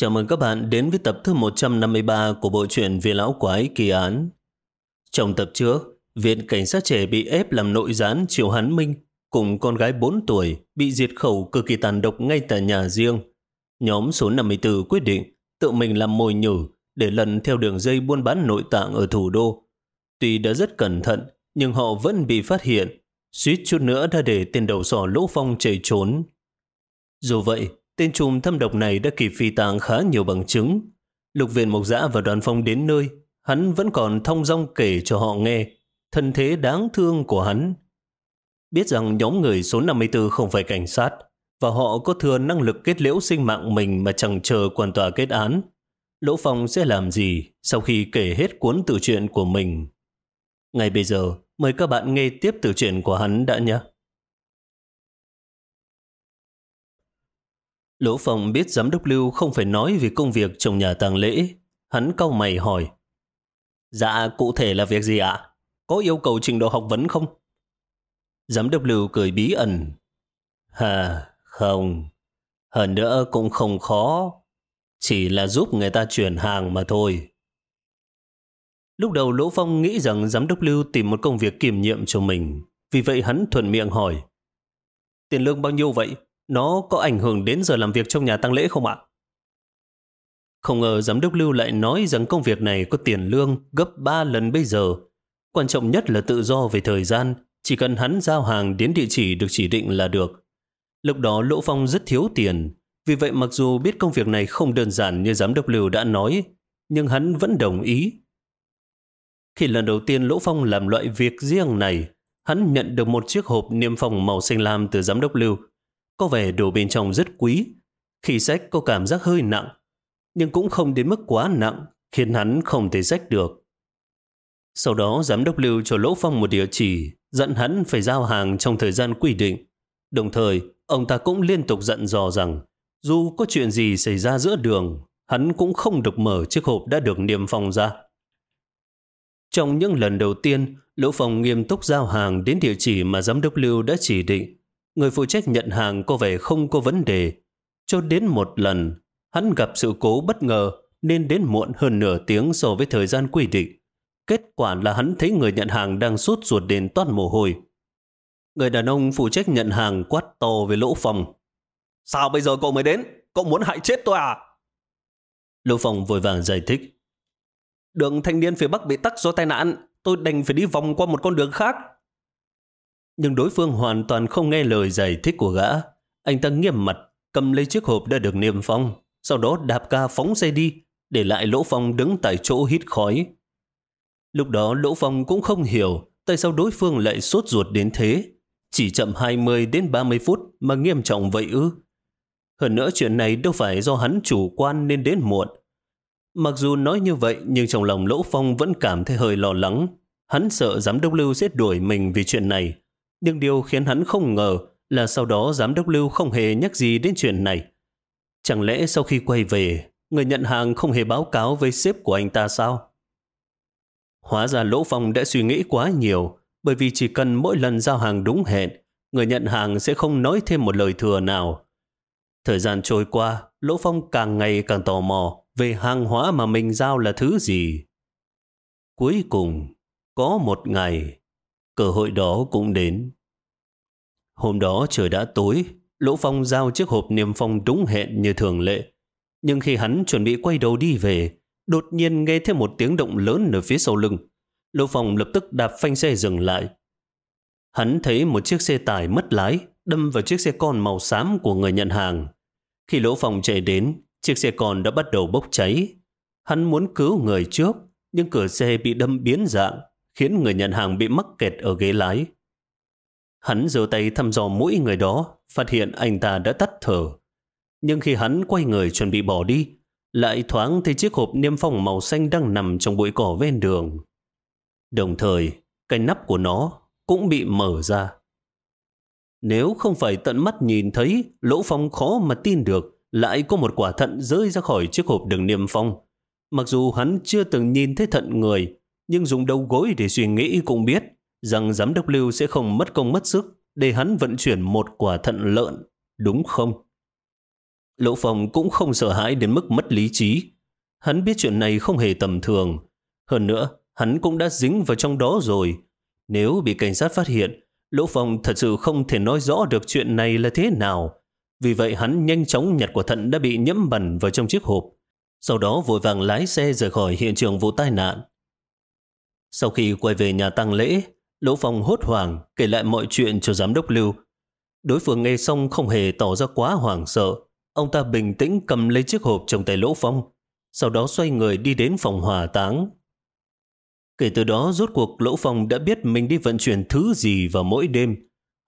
Chào mừng các bạn đến với tập thứ 153 của bộ truyện Viên Lão Quái Kỳ Án. Trong tập trước, Viện Cảnh sát trẻ bị ép làm nội gián Triều Hán Minh cùng con gái 4 tuổi bị diệt khẩu cực kỳ tàn độc ngay tại nhà riêng. Nhóm số 54 quyết định tự mình làm mồi nhử để lần theo đường dây buôn bán nội tạng ở thủ đô. Tuy đã rất cẩn thận, nhưng họ vẫn bị phát hiện, suýt chút nữa đã để tên đầu sỏ Lỗ Phong chạy trốn. Dù vậy, Tên trùm thâm độc này đã kịp phi tàng khá nhiều bằng chứng. Lục viện Mộc dã và đoàn phong đến nơi, hắn vẫn còn thông dong kể cho họ nghe thân thế đáng thương của hắn. Biết rằng nhóm người số 54 không phải cảnh sát, và họ có thừa năng lực kết liễu sinh mạng mình mà chẳng chờ quan tòa kết án. Lỗ Phong sẽ làm gì sau khi kể hết cuốn tự truyện của mình? Ngay bây giờ, mời các bạn nghe tiếp tự truyện của hắn đã nhé. Lỗ Phong biết giám đốc Lưu không phải nói về công việc trong nhà tang lễ. Hắn cau mày hỏi. Dạ, cụ thể là việc gì ạ? Có yêu cầu trình độ học vấn không? Giám đốc Lưu cười bí ẩn. Hà, không. Hơn nữa cũng không khó. Chỉ là giúp người ta chuyển hàng mà thôi. Lúc đầu Lỗ Phong nghĩ rằng giám đốc Lưu tìm một công việc kiềm nhiệm cho mình. Vì vậy hắn thuận miệng hỏi. Tiền lương bao nhiêu vậy? Nó có ảnh hưởng đến giờ làm việc trong nhà tăng lễ không ạ? Không ngờ giám đốc Lưu lại nói rằng công việc này có tiền lương gấp 3 lần bây giờ. Quan trọng nhất là tự do về thời gian, chỉ cần hắn giao hàng đến địa chỉ được chỉ định là được. Lúc đó Lỗ Phong rất thiếu tiền, vì vậy mặc dù biết công việc này không đơn giản như giám đốc Lưu đã nói, nhưng hắn vẫn đồng ý. Khi lần đầu tiên Lỗ Phong làm loại việc riêng này, hắn nhận được một chiếc hộp niêm phong màu xanh lam từ giám đốc Lưu có vẻ đồ bên trong rất quý. Khi sách có cảm giác hơi nặng, nhưng cũng không đến mức quá nặng, khiến hắn không thể sách được. Sau đó giám đốc lưu cho Lỗ Phong một địa chỉ, dặn hắn phải giao hàng trong thời gian quy định. Đồng thời, ông ta cũng liên tục dặn dò rằng, dù có chuyện gì xảy ra giữa đường, hắn cũng không được mở chiếc hộp đã được niêm phong ra. Trong những lần đầu tiên, Lỗ Phong nghiêm túc giao hàng đến địa chỉ mà giám đốc lưu đã chỉ định, người phụ trách nhận hàng có vẻ không có vấn đề. Cho đến một lần, hắn gặp sự cố bất ngờ nên đến muộn hơn nửa tiếng so với thời gian quy định. Kết quả là hắn thấy người nhận hàng đang sốt ruột đến toát mồ hôi. Người đàn ông phụ trách nhận hàng quát to với lỗ phòng. Sao bây giờ cậu mới đến? Cậu muốn hại chết tôi à? Lỗ phòng vội vàng giải thích. Đường thanh niên phía Bắc bị tắc do tai nạn. Tôi đành phải đi vòng qua một con đường khác nhưng đối phương hoàn toàn không nghe lời giải thích của gã. Anh ta nghiêm mặt, cầm lấy chiếc hộp đã được niêm phong, sau đó đạp ca phóng xe đi, để lại Lỗ Phong đứng tại chỗ hít khói. Lúc đó Lỗ Phong cũng không hiểu tại sao đối phương lại sốt ruột đến thế. Chỉ chậm 20 đến 30 phút mà nghiêm trọng vậy ư. Hơn nữa chuyện này đâu phải do hắn chủ quan nên đến muộn. Mặc dù nói như vậy nhưng trong lòng Lỗ Phong vẫn cảm thấy hơi lo lắng. Hắn sợ giám đốc lưu sẽ đuổi mình vì chuyện này nhưng điều khiến hắn không ngờ là sau đó giám đốc Lưu không hề nhắc gì đến chuyện này. Chẳng lẽ sau khi quay về, người nhận hàng không hề báo cáo với sếp của anh ta sao? Hóa ra Lỗ Phong đã suy nghĩ quá nhiều, bởi vì chỉ cần mỗi lần giao hàng đúng hẹn, người nhận hàng sẽ không nói thêm một lời thừa nào. Thời gian trôi qua, Lỗ Phong càng ngày càng tò mò về hàng hóa mà mình giao là thứ gì. Cuối cùng, có một ngày, cơ hội đó cũng đến. Hôm đó trời đã tối, Lỗ Phong giao chiếc hộp niêm phong đúng hẹn như thường lệ. Nhưng khi hắn chuẩn bị quay đầu đi về, đột nhiên nghe thêm một tiếng động lớn ở phía sau lưng. Lỗ Phong lập tức đạp phanh xe dừng lại. Hắn thấy một chiếc xe tải mất lái đâm vào chiếc xe con màu xám của người nhận hàng. Khi Lỗ Phong chạy đến, chiếc xe con đã bắt đầu bốc cháy. Hắn muốn cứu người trước, nhưng cửa xe bị đâm biến dạng, khiến người nhận hàng bị mắc kẹt ở ghế lái. Hắn giơ tay thăm dò mũi người đó, phát hiện anh ta đã tắt thở. Nhưng khi hắn quay người chuẩn bị bỏ đi, lại thoáng thấy chiếc hộp niêm phong màu xanh đang nằm trong bụi cỏ ven đường. Đồng thời, cái nắp của nó cũng bị mở ra. Nếu không phải tận mắt nhìn thấy, Lỗ Phong khó mà tin được lại có một quả thận rơi ra khỏi chiếc hộp đường niêm phong. Mặc dù hắn chưa từng nhìn thấy thận người, nhưng dùng đầu gối để suy nghĩ cũng biết rằng giám đốc Lưu sẽ không mất công mất sức để hắn vận chuyển một quả thận lợn, đúng không? Lỗ Phong cũng không sợ hãi đến mức mất lý trí. Hắn biết chuyện này không hề tầm thường. Hơn nữa, hắn cũng đã dính vào trong đó rồi. Nếu bị cảnh sát phát hiện, Lỗ Phong thật sự không thể nói rõ được chuyện này là thế nào. Vì vậy hắn nhanh chóng nhặt quả thận đã bị nhiễm bẩn vào trong chiếc hộp. Sau đó vội vàng lái xe rời khỏi hiện trường vụ tai nạn. Sau khi quay về nhà tăng lễ, Lỗ Phong hốt hoảng kể lại mọi chuyện cho giám đốc Lưu. Đối phương nghe xong không hề tỏ ra quá hoảng sợ. Ông ta bình tĩnh cầm lấy chiếc hộp trong tay Lỗ Phong, sau đó xoay người đi đến phòng hỏa táng. Kể từ đó rốt cuộc Lỗ Phong đã biết mình đi vận chuyển thứ gì vào mỗi đêm.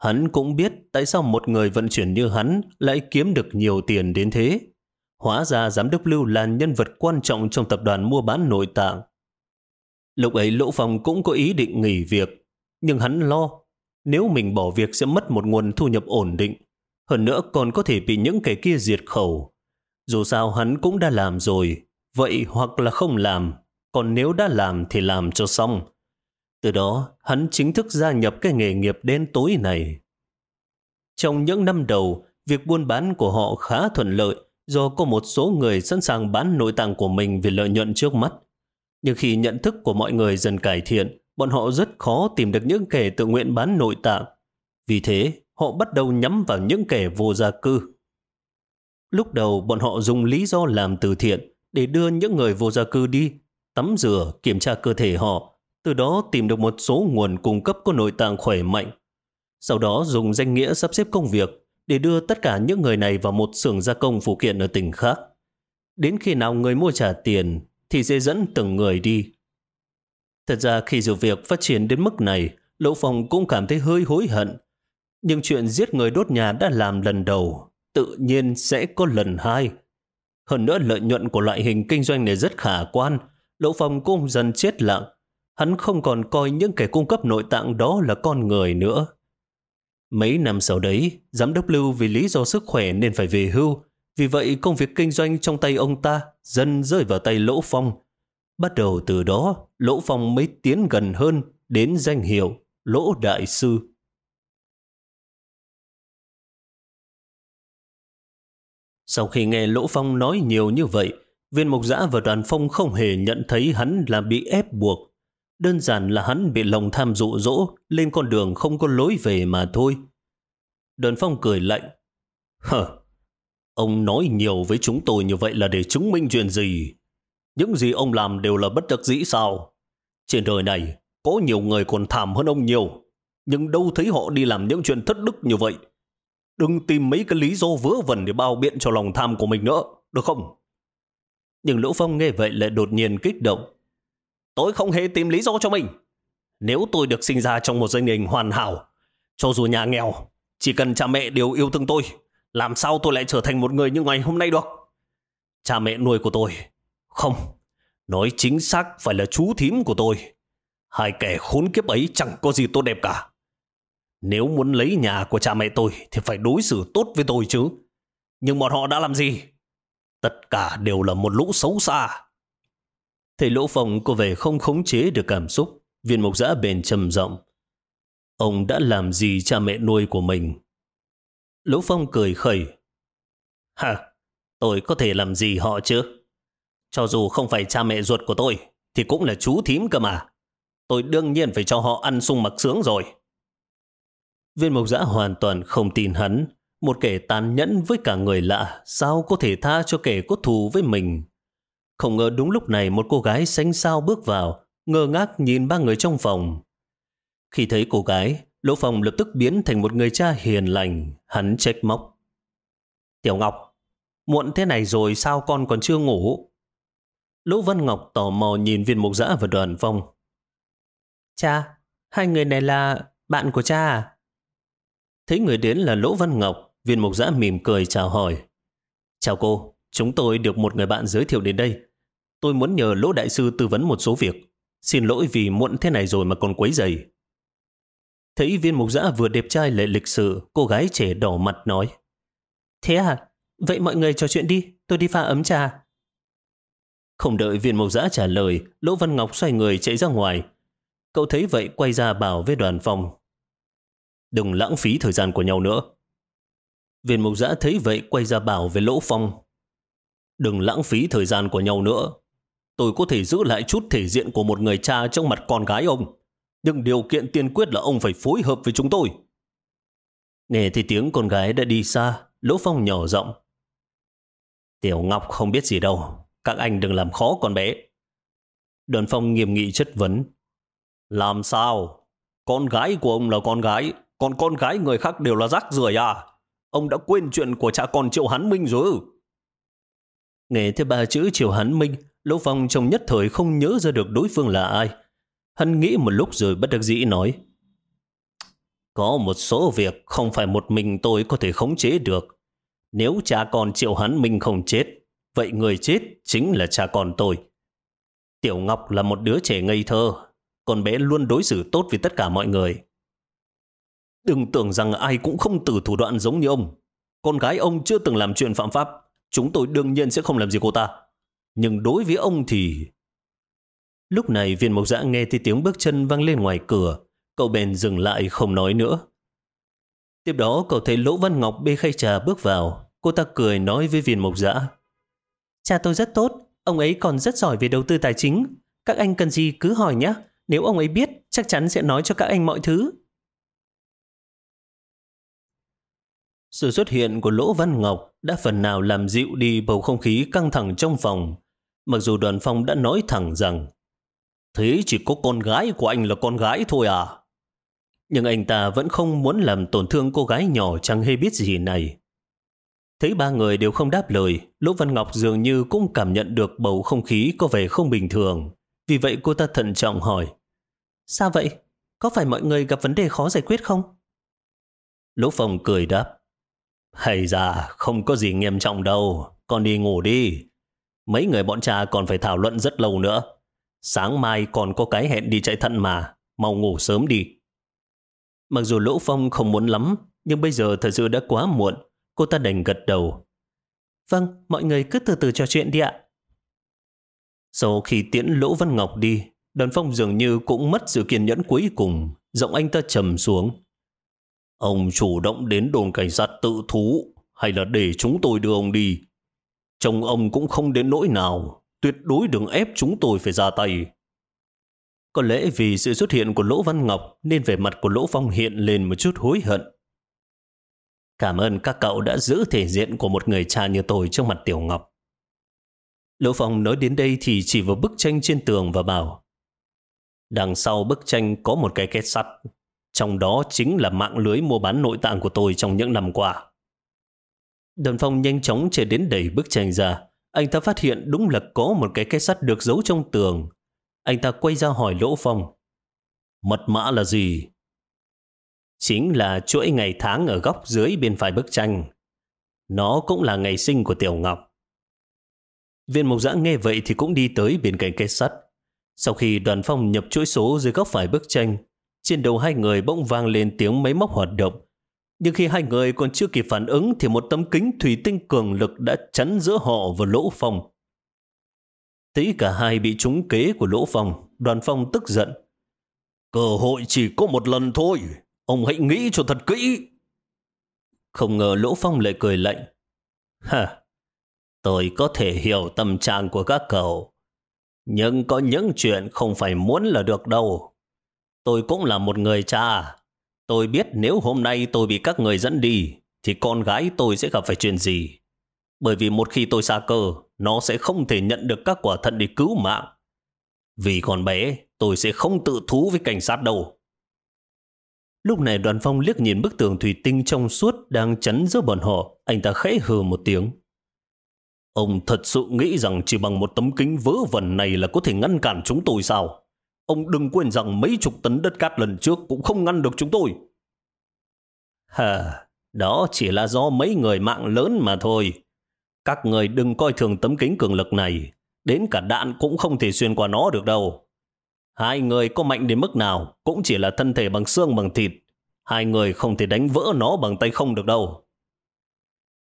Hắn cũng biết tại sao một người vận chuyển như hắn lại kiếm được nhiều tiền đến thế. Hóa ra giám đốc Lưu là nhân vật quan trọng trong tập đoàn mua bán nội tạng. Lúc ấy Lỗ Phong cũng có ý định nghỉ việc, nhưng hắn lo nếu mình bỏ việc sẽ mất một nguồn thu nhập ổn định. Hơn nữa còn có thể bị những kẻ kia diệt khẩu. Dù sao hắn cũng đã làm rồi, vậy hoặc là không làm, còn nếu đã làm thì làm cho xong. Từ đó, hắn chính thức gia nhập cái nghề nghiệp đen tối này. Trong những năm đầu, việc buôn bán của họ khá thuận lợi do có một số người sẵn sàng bán nội tạng của mình vì lợi nhuận trước mắt. Nhưng khi nhận thức của mọi người dần cải thiện, bọn họ rất khó tìm được những kẻ tự nguyện bán nội tạng. Vì thế, họ bắt đầu nhắm vào những kẻ vô gia cư. Lúc đầu, bọn họ dùng lý do làm từ thiện để đưa những người vô gia cư đi, tắm rửa, kiểm tra cơ thể họ, từ đó tìm được một số nguồn cung cấp có nội tạng khỏe mạnh. Sau đó dùng danh nghĩa sắp xếp công việc để đưa tất cả những người này vào một xưởng gia công phụ kiện ở tỉnh khác. Đến khi nào người mua trả tiền thì sẽ dẫn từng người đi. Thật ra khi sự việc phát triển đến mức này, Lỗ Phong cũng cảm thấy hơi hối hận. Nhưng chuyện giết người đốt nhà đã làm lần đầu, tự nhiên sẽ có lần hai. Hơn nữa lợi nhuận của loại hình kinh doanh này rất khả quan, Lỗ Phong cũng dần chết lặng. Hắn không còn coi những kẻ cung cấp nội tạng đó là con người nữa. Mấy năm sau đấy, giám đốc Lưu vì lý do sức khỏe nên phải về hưu. Vì vậy công việc kinh doanh trong tay ông ta dần rơi vào tay Lỗ Phong. Bắt đầu từ đó, Lỗ Phong mới tiến gần hơn đến danh hiệu Lỗ Đại Sư. Sau khi nghe Lỗ Phong nói nhiều như vậy, viên mục giã và đoàn phong không hề nhận thấy hắn là bị ép buộc. Đơn giản là hắn bị lòng tham dụ dỗ lên con đường không có lối về mà thôi. Đoàn phong cười lạnh. Hờ, ông nói nhiều với chúng tôi như vậy là để chứng minh chuyện gì? Những gì ông làm đều là bất đắc dĩ sao? Trên đời này, có nhiều người còn thảm hơn ông nhiều. Nhưng đâu thấy họ đi làm những chuyện thất đức như vậy. Đừng tìm mấy cái lý do vớ vẩn để bao biện cho lòng tham của mình nữa, được không? Nhưng Lỗ Phong nghe vậy lại đột nhiên kích động. Tôi không hề tìm lý do cho mình. Nếu tôi được sinh ra trong một gia đình hoàn hảo, cho dù nhà nghèo, chỉ cần cha mẹ đều yêu thương tôi, làm sao tôi lại trở thành một người như ngày hôm nay được? Cha mẹ nuôi của tôi không, nói chính xác phải là chú thím của tôi. Hai kẻ khốn kiếp ấy chẳng có gì tốt đẹp cả. Nếu muốn lấy nhà của cha mẹ tôi thì phải đối xử tốt với tôi chứ. Nhưng bọn họ đã làm gì? Tất cả đều là một lũ xấu xa. Thầy Lỗ Phong có vẻ không khống chế được cảm xúc. Viên mục giã bền trầm giọng Ông đã làm gì cha mẹ nuôi của mình? Lỗ Phong cười khẩy. Hả? Tôi có thể làm gì họ chứ? Cho dù không phải cha mẹ ruột của tôi, thì cũng là chú thím cơ mà. Tôi đương nhiên phải cho họ ăn sung mặc sướng rồi. Viên mộc giã hoàn toàn không tin hắn. Một kẻ tàn nhẫn với cả người lạ, sao có thể tha cho kẻ có thù với mình? Không ngờ đúng lúc này một cô gái xanh sao bước vào, ngơ ngác nhìn ba người trong phòng. Khi thấy cô gái, Lỗ Phong lập tức biến thành một người cha hiền lành, hắn trách móc. Tiểu Ngọc, muộn thế này rồi sao con còn chưa ngủ? Lỗ Văn Ngọc tò mò nhìn viên mục giã và đoàn phong. Cha, hai người này là bạn của cha à? Thấy người đến là Lỗ Văn Ngọc, viên mục giã mỉm cười chào hỏi. Chào cô, chúng tôi được một người bạn giới thiệu đến đây. Tôi muốn nhờ Lỗ Đại Sư tư vấn một số việc. Xin lỗi vì muộn thế này rồi mà còn quấy dày. Thấy viên mục giã vừa đẹp trai lại lịch sự, cô gái trẻ đỏ mặt nói. Thế à? Vậy mọi người trò chuyện đi, tôi đi pha ấm trà. Không đợi viên mộc giã trả lời, Lỗ Văn Ngọc xoay người chạy ra ngoài. Cậu thấy vậy quay ra bảo với đoàn phòng. Đừng lãng phí thời gian của nhau nữa. Viên mục giã thấy vậy quay ra bảo với Lỗ Phong. Đừng lãng phí thời gian của nhau nữa. Tôi có thể giữ lại chút thể diện của một người cha trong mặt con gái ông. Nhưng điều kiện tiên quyết là ông phải phối hợp với chúng tôi. Nghe thì tiếng con gái đã đi xa, Lỗ Phong nhỏ giọng. Tiểu Ngọc không biết gì đâu. Các anh đừng làm khó con bé. Đoàn Phong nghiêm nghị chất vấn. Làm sao? Con gái của ông là con gái, còn con gái người khác đều là rác rưởi à? Ông đã quên chuyện của cha con Triệu Hán Minh rồi Nghe thấy ba chữ Triệu Hán Minh, Lỗ Phong trong nhất thời không nhớ ra được đối phương là ai. Hắn nghĩ một lúc rồi bất đắc dĩ nói. Có một số việc không phải một mình tôi có thể khống chế được. Nếu cha con Triệu hắn mình không chết, vậy người chết chính là cha con tôi. Tiểu Ngọc là một đứa trẻ ngây thơ, con bé luôn đối xử tốt với tất cả mọi người. Đừng tưởng rằng ai cũng không từ thủ đoạn giống như ông. Con gái ông chưa từng làm chuyện phạm pháp, chúng tôi đương nhiên sẽ không làm gì cô ta. Nhưng đối với ông thì... Lúc này viên mộc dã nghe thấy tiếng bước chân vang lên ngoài cửa, cậu bèn dừng lại không nói nữa. Tiếp đó cậu thấy Lỗ Văn Ngọc bê khay trà bước vào, cô ta cười nói với viên mộc dã. Cha tôi rất tốt, ông ấy còn rất giỏi về đầu tư tài chính. Các anh cần gì cứ hỏi nhé, nếu ông ấy biết chắc chắn sẽ nói cho các anh mọi thứ. Sự xuất hiện của Lỗ Văn Ngọc đã phần nào làm dịu đi bầu không khí căng thẳng trong phòng. Mặc dù đoàn phong đã nói thẳng rằng Thế chỉ có con gái của anh là con gái thôi à? Nhưng anh ta vẫn không muốn làm tổn thương cô gái nhỏ chẳng hề biết gì này. Thấy ba người đều không đáp lời, Lỗ Văn Ngọc dường như cũng cảm nhận được bầu không khí có vẻ không bình thường. Vì vậy cô ta thận trọng hỏi. Sao vậy? Có phải mọi người gặp vấn đề khó giải quyết không? Lỗ Phong cười đáp. Hay ra, không có gì nghiêm trọng đâu. Con đi ngủ đi. Mấy người bọn cha còn phải thảo luận rất lâu nữa. Sáng mai còn có cái hẹn đi chạy thận mà. Mau ngủ sớm đi. Mặc dù Lỗ Phong không muốn lắm, nhưng bây giờ thật sự đã quá muộn. Cô ta đành gật đầu. Vâng, mọi người cứ từ từ trò chuyện đi ạ. Sau khi tiễn Lỗ Văn Ngọc đi, đoàn phong dường như cũng mất sự kiên nhẫn cuối cùng. Giọng anh ta trầm xuống. Ông chủ động đến đồn cảnh sát tự thú hay là để chúng tôi đưa ông đi? Chồng ông cũng không đến nỗi nào. Tuyệt đối đừng ép chúng tôi phải ra tay. Có lẽ vì sự xuất hiện của Lỗ Văn Ngọc nên vẻ mặt của Lỗ Phong hiện lên một chút hối hận. Cảm ơn các cậu đã giữ thể diện của một người cha như tôi trước mặt Tiểu Ngọc. Lỗ Phong nói đến đây thì chỉ vào bức tranh trên tường và bảo, Đằng sau bức tranh có một cái kết sắt, trong đó chính là mạng lưới mua bán nội tạng của tôi trong những năm qua. đồn phong nhanh chóng chạy đến đẩy bức tranh ra. Anh ta phát hiện đúng là có một cái két sắt được giấu trong tường. Anh ta quay ra hỏi Lỗ Phong. Mật mã là gì? Chính là chuỗi ngày tháng ở góc dưới bên phải bức tranh. Nó cũng là ngày sinh của Tiểu Ngọc. Viên mục giã nghe vậy thì cũng đi tới bên cạnh két sắt. Sau khi đoàn phong nhập chuỗi số dưới góc phải bức tranh, trên đầu hai người bỗng vang lên tiếng máy móc hoạt động. Nhưng khi hai người còn chưa kịp phản ứng thì một tấm kính thủy tinh cường lực đã chắn giữa họ và lỗ phong. Thấy cả hai bị trúng kế của lỗ phong, đoàn phong tức giận. Cơ hội chỉ có một lần thôi, ông hãy nghĩ cho thật kỹ. Không ngờ lỗ phong lại cười lạnh. Hả, tôi có thể hiểu tâm trạng của các cậu. Nhưng có những chuyện không phải muốn là được đâu. Tôi cũng là một người cha. Tôi biết nếu hôm nay tôi bị các người dẫn đi, thì con gái tôi sẽ gặp phải chuyện gì. Bởi vì một khi tôi xa cơ, nó sẽ không thể nhận được các quả thận để cứu mạng. Vì con bé, tôi sẽ không tự thú với cảnh sát đâu. Lúc này đoàn phong liếc nhìn bức tường thủy tinh trong suốt đang chắn giữa bọn họ, anh ta khẽ hừ một tiếng. Ông thật sự nghĩ rằng chỉ bằng một tấm kính vỡ vẩn này là có thể ngăn cản chúng tôi sao? Ông đừng quên rằng mấy chục tấn đất cát lần trước cũng không ngăn được chúng tôi. Hả, đó chỉ là do mấy người mạng lớn mà thôi. Các người đừng coi thường tấm kính cường lực này. Đến cả đạn cũng không thể xuyên qua nó được đâu. Hai người có mạnh đến mức nào cũng chỉ là thân thể bằng xương bằng thịt. Hai người không thể đánh vỡ nó bằng tay không được đâu.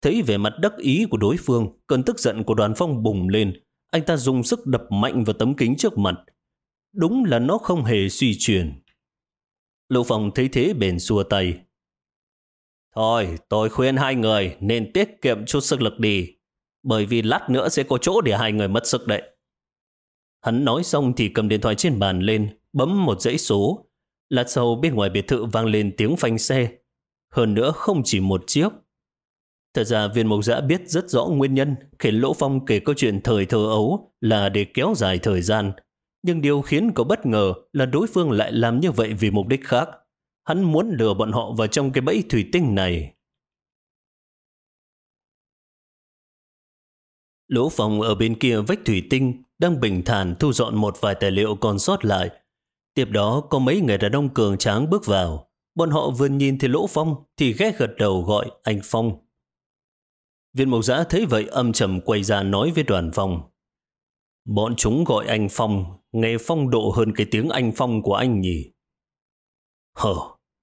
Thấy về mặt đắc ý của đối phương, cơn tức giận của đoàn phong bùng lên. Anh ta dùng sức đập mạnh vào tấm kính trước mặt, Đúng là nó không hề suy chuyển. Lộ phòng thấy thế bền xua tay. Thôi, tôi khuyên hai người nên tiết kiệm chút sức lực đi, bởi vì lát nữa sẽ có chỗ để hai người mất sức đấy. Hắn nói xong thì cầm điện thoại trên bàn lên, bấm một dãy số. Lát sau bên ngoài biệt thự vang lên tiếng phanh xe. Hơn nữa không chỉ một chiếc. Thật ra viên mộc giã biết rất rõ nguyên nhân khiến Lỗ Phong kể câu chuyện thời thơ ấu là để kéo dài thời gian. Nhưng điều khiến cậu bất ngờ là đối phương lại làm như vậy vì mục đích khác. Hắn muốn lừa bọn họ vào trong cái bẫy thủy tinh này. Lỗ Phong ở bên kia vách thủy tinh đang bình thản thu dọn một vài tài liệu còn sót lại. Tiếp đó có mấy người đàn ông cường tráng bước vào. Bọn họ vừa nhìn thấy Lỗ Phong thì ghé gật đầu gọi anh Phong. Viên mộc giã thấy vậy âm trầm quay ra nói với đoàn phong. Bọn chúng gọi anh Phong, nghe phong độ hơn cái tiếng anh Phong của anh nhỉ. Hờ,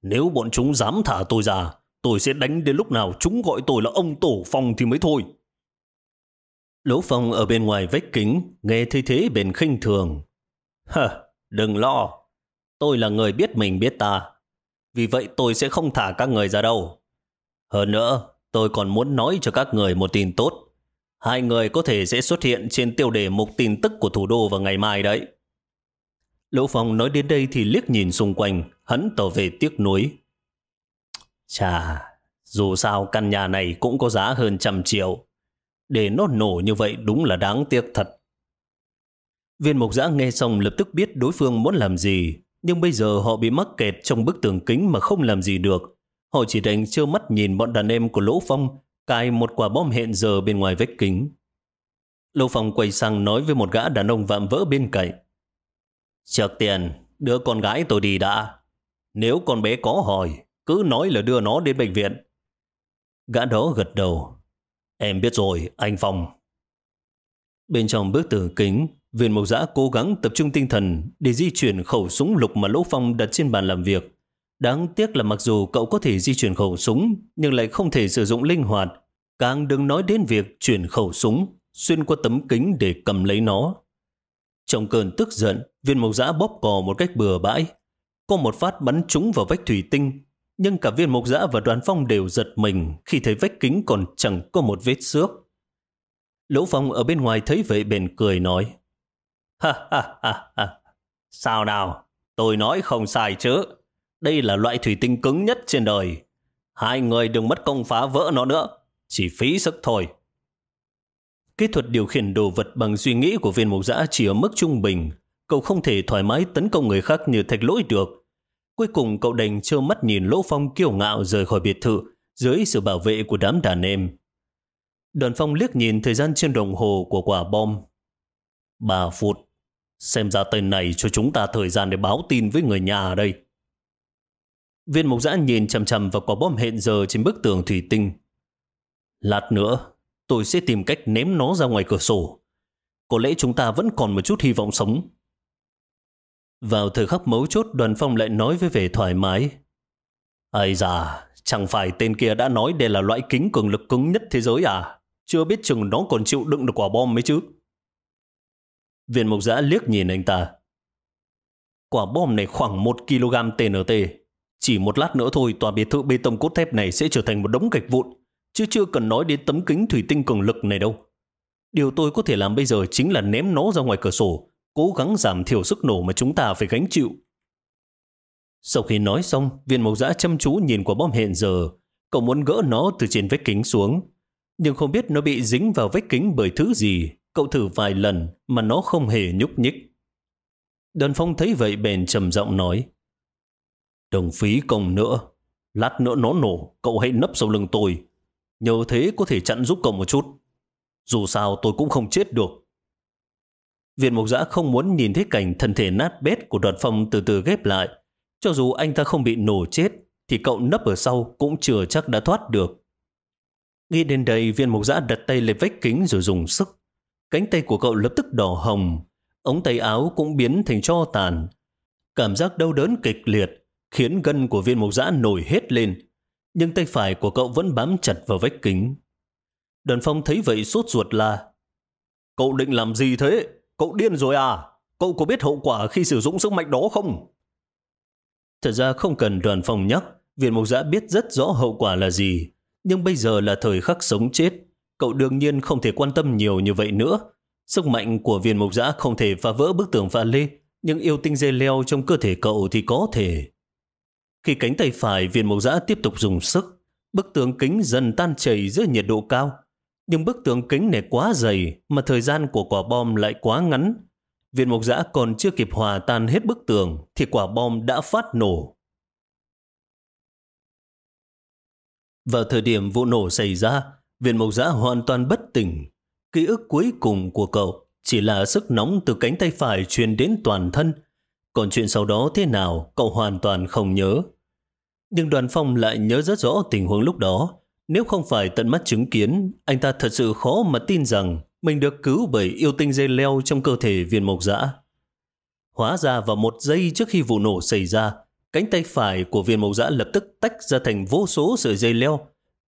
nếu bọn chúng dám thả tôi ra, tôi sẽ đánh đến lúc nào chúng gọi tôi là ông Tổ Phong thì mới thôi. Lỗ Phong ở bên ngoài vách kính, nghe thấy thế bền khinh thường. Hờ, đừng lo, tôi là người biết mình biết ta. Vì vậy tôi sẽ không thả các người ra đâu. Hơn nữa, tôi còn muốn nói cho các người một tin tốt. Hai người có thể sẽ xuất hiện trên tiêu đề mục tin tức của thủ đô vào ngày mai đấy. Lỗ Phong nói đến đây thì liếc nhìn xung quanh, hắn tỏ về tiếc nuối. Chà, dù sao căn nhà này cũng có giá hơn trăm triệu. Để nó nổ như vậy đúng là đáng tiếc thật. Viên mục giã nghe xong lập tức biết đối phương muốn làm gì, nhưng bây giờ họ bị mắc kẹt trong bức tường kính mà không làm gì được. Họ chỉ đành trơ mắt nhìn bọn đàn em của Lỗ Phong cài một quả bom hẹn giờ bên ngoài vách kính. Lỗ Phong quay sang nói với một gã đàn ông vạm vỡ bên cạnh. Trước tiền, đưa con gái tôi đi đã. Nếu con bé có hỏi, cứ nói là đưa nó đến bệnh viện. Gã đó gật đầu. Em biết rồi, anh Phong. Bên trong bức tường kính, viên mộc giã cố gắng tập trung tinh thần để di chuyển khẩu súng lục mà Lỗ Phong đặt trên bàn làm việc. Đáng tiếc là mặc dù cậu có thể di chuyển khẩu súng, nhưng lại không thể sử dụng linh hoạt. Càng đừng nói đến việc chuyển khẩu súng, xuyên qua tấm kính để cầm lấy nó. Trong cơn tức giận, viên mộc giã bóp cò một cách bừa bãi. Có một phát bắn trúng vào vách thủy tinh, nhưng cả viên mộc giã và đoàn phong đều giật mình khi thấy vách kính còn chẳng có một vết xước. Lỗ Phong ở bên ngoài thấy vậy bền cười nói, Ha ha ha ha, sao nào, tôi nói không sai chứ. Đây là loại thủy tinh cứng nhất trên đời. Hai người đừng mất công phá vỡ nó nữa, chỉ phí sức thôi. Kỹ thuật điều khiển đồ vật bằng suy nghĩ của viên mục giã chỉ ở mức trung bình. Cậu không thể thoải mái tấn công người khác như thạch lỗi được. Cuối cùng cậu đành trơ mắt nhìn Lỗ Phong kiêu ngạo rời khỏi biệt thự dưới sự bảo vệ của đám đàn em. Đoàn Phong liếc nhìn thời gian trên đồng hồ của quả bom. Ba phút. Xem ra tên này cho chúng ta thời gian để báo tin với người nhà ở đây. Viên mục giã nhìn chầm chầm vào quả bom hẹn giờ trên bức tường thủy tinh. Lát nữa, tôi sẽ tìm cách ném nó ra ngoài cửa sổ. Có lẽ chúng ta vẫn còn một chút hy vọng sống. Vào thời khắc mấu chốt, đoàn phong lại nói với vẻ thoải mái. Ây da, chẳng phải tên kia đã nói đây là loại kính cường lực cứng nhất thế giới à? Chưa biết chừng nó còn chịu đựng được quả bom mấy chứ. Viên mộc giã liếc nhìn anh ta. Quả bom này khoảng 1 kg TNT. Chỉ một lát nữa thôi, tòa biệt thự bê tông cốt thép này sẽ trở thành một đống gạch vụn chứ chưa cần nói đến tấm kính thủy tinh cường lực này đâu. Điều tôi có thể làm bây giờ chính là ném nó ra ngoài cửa sổ, cố gắng giảm thiểu sức nổ mà chúng ta phải gánh chịu. Sau khi nói xong, viên mộc giã chăm chú nhìn quả bom hẹn giờ. Cậu muốn gỡ nó từ trên vách kính xuống. Nhưng không biết nó bị dính vào vách kính bởi thứ gì. Cậu thử vài lần mà nó không hề nhúc nhích. Đơn phong thấy vậy bèn trầm giọng nói. Đồng phí công nữa. Lát nữa nó nổ, cậu hãy nấp sau lưng tôi. Nhờ thế có thể chặn giúp cậu một chút. Dù sao tôi cũng không chết được. Viện mục giã không muốn nhìn thấy cảnh thân thể nát bét của đoàn phong từ từ ghép lại. Cho dù anh ta không bị nổ chết, thì cậu nấp ở sau cũng chưa chắc đã thoát được. Nghĩ đến đây, viên mục giã đặt tay lên vách kính rồi dùng sức. Cánh tay của cậu lập tức đỏ hồng, ống tay áo cũng biến thành cho tàn. Cảm giác đau đớn kịch liệt khiến gân của viên mục giã nổi hết lên, nhưng tay phải của cậu vẫn bám chặt vào vách kính. Đoàn phong thấy vậy sốt ruột là Cậu định làm gì thế? Cậu điên rồi à? Cậu có biết hậu quả khi sử dụng sức mạnh đó không? Thật ra không cần đoàn phòng nhắc, Viện mục giã dạ biết rất rõ hậu quả là gì, nhưng bây giờ là thời khắc sống chết. Cậu đương nhiên không thể quan tâm nhiều như vậy nữa. Sức mạnh của viên mục giã dạ không thể phá vỡ bức tường pha lê, nhưng yêu tinh dây leo trong cơ thể cậu thì có thể. Khi cánh tay phải viên mộc giã tiếp tục dùng sức, bức tường kính dần tan chảy dưới nhiệt độ cao. Nhưng bức tường kính này quá dày mà thời gian của quả bom lại quá ngắn. Viên mộc giã còn chưa kịp hòa tan hết bức tường thì quả bom đã phát nổ. Vào thời điểm vụ nổ xảy ra, viên mộc giã hoàn toàn bất tỉnh. Ký ức cuối cùng của cậu chỉ là sức nóng từ cánh tay phải truyền đến toàn thân. Còn chuyện sau đó thế nào, cậu hoàn toàn không nhớ. Nhưng đoàn phong lại nhớ rất rõ tình huống lúc đó. Nếu không phải tận mắt chứng kiến, anh ta thật sự khó mà tin rằng mình được cứu bởi yêu tinh dây leo trong cơ thể viên mộc dã. Hóa ra vào một giây trước khi vụ nổ xảy ra, cánh tay phải của viên mộc dã lập tức tách ra thành vô số sợi dây leo.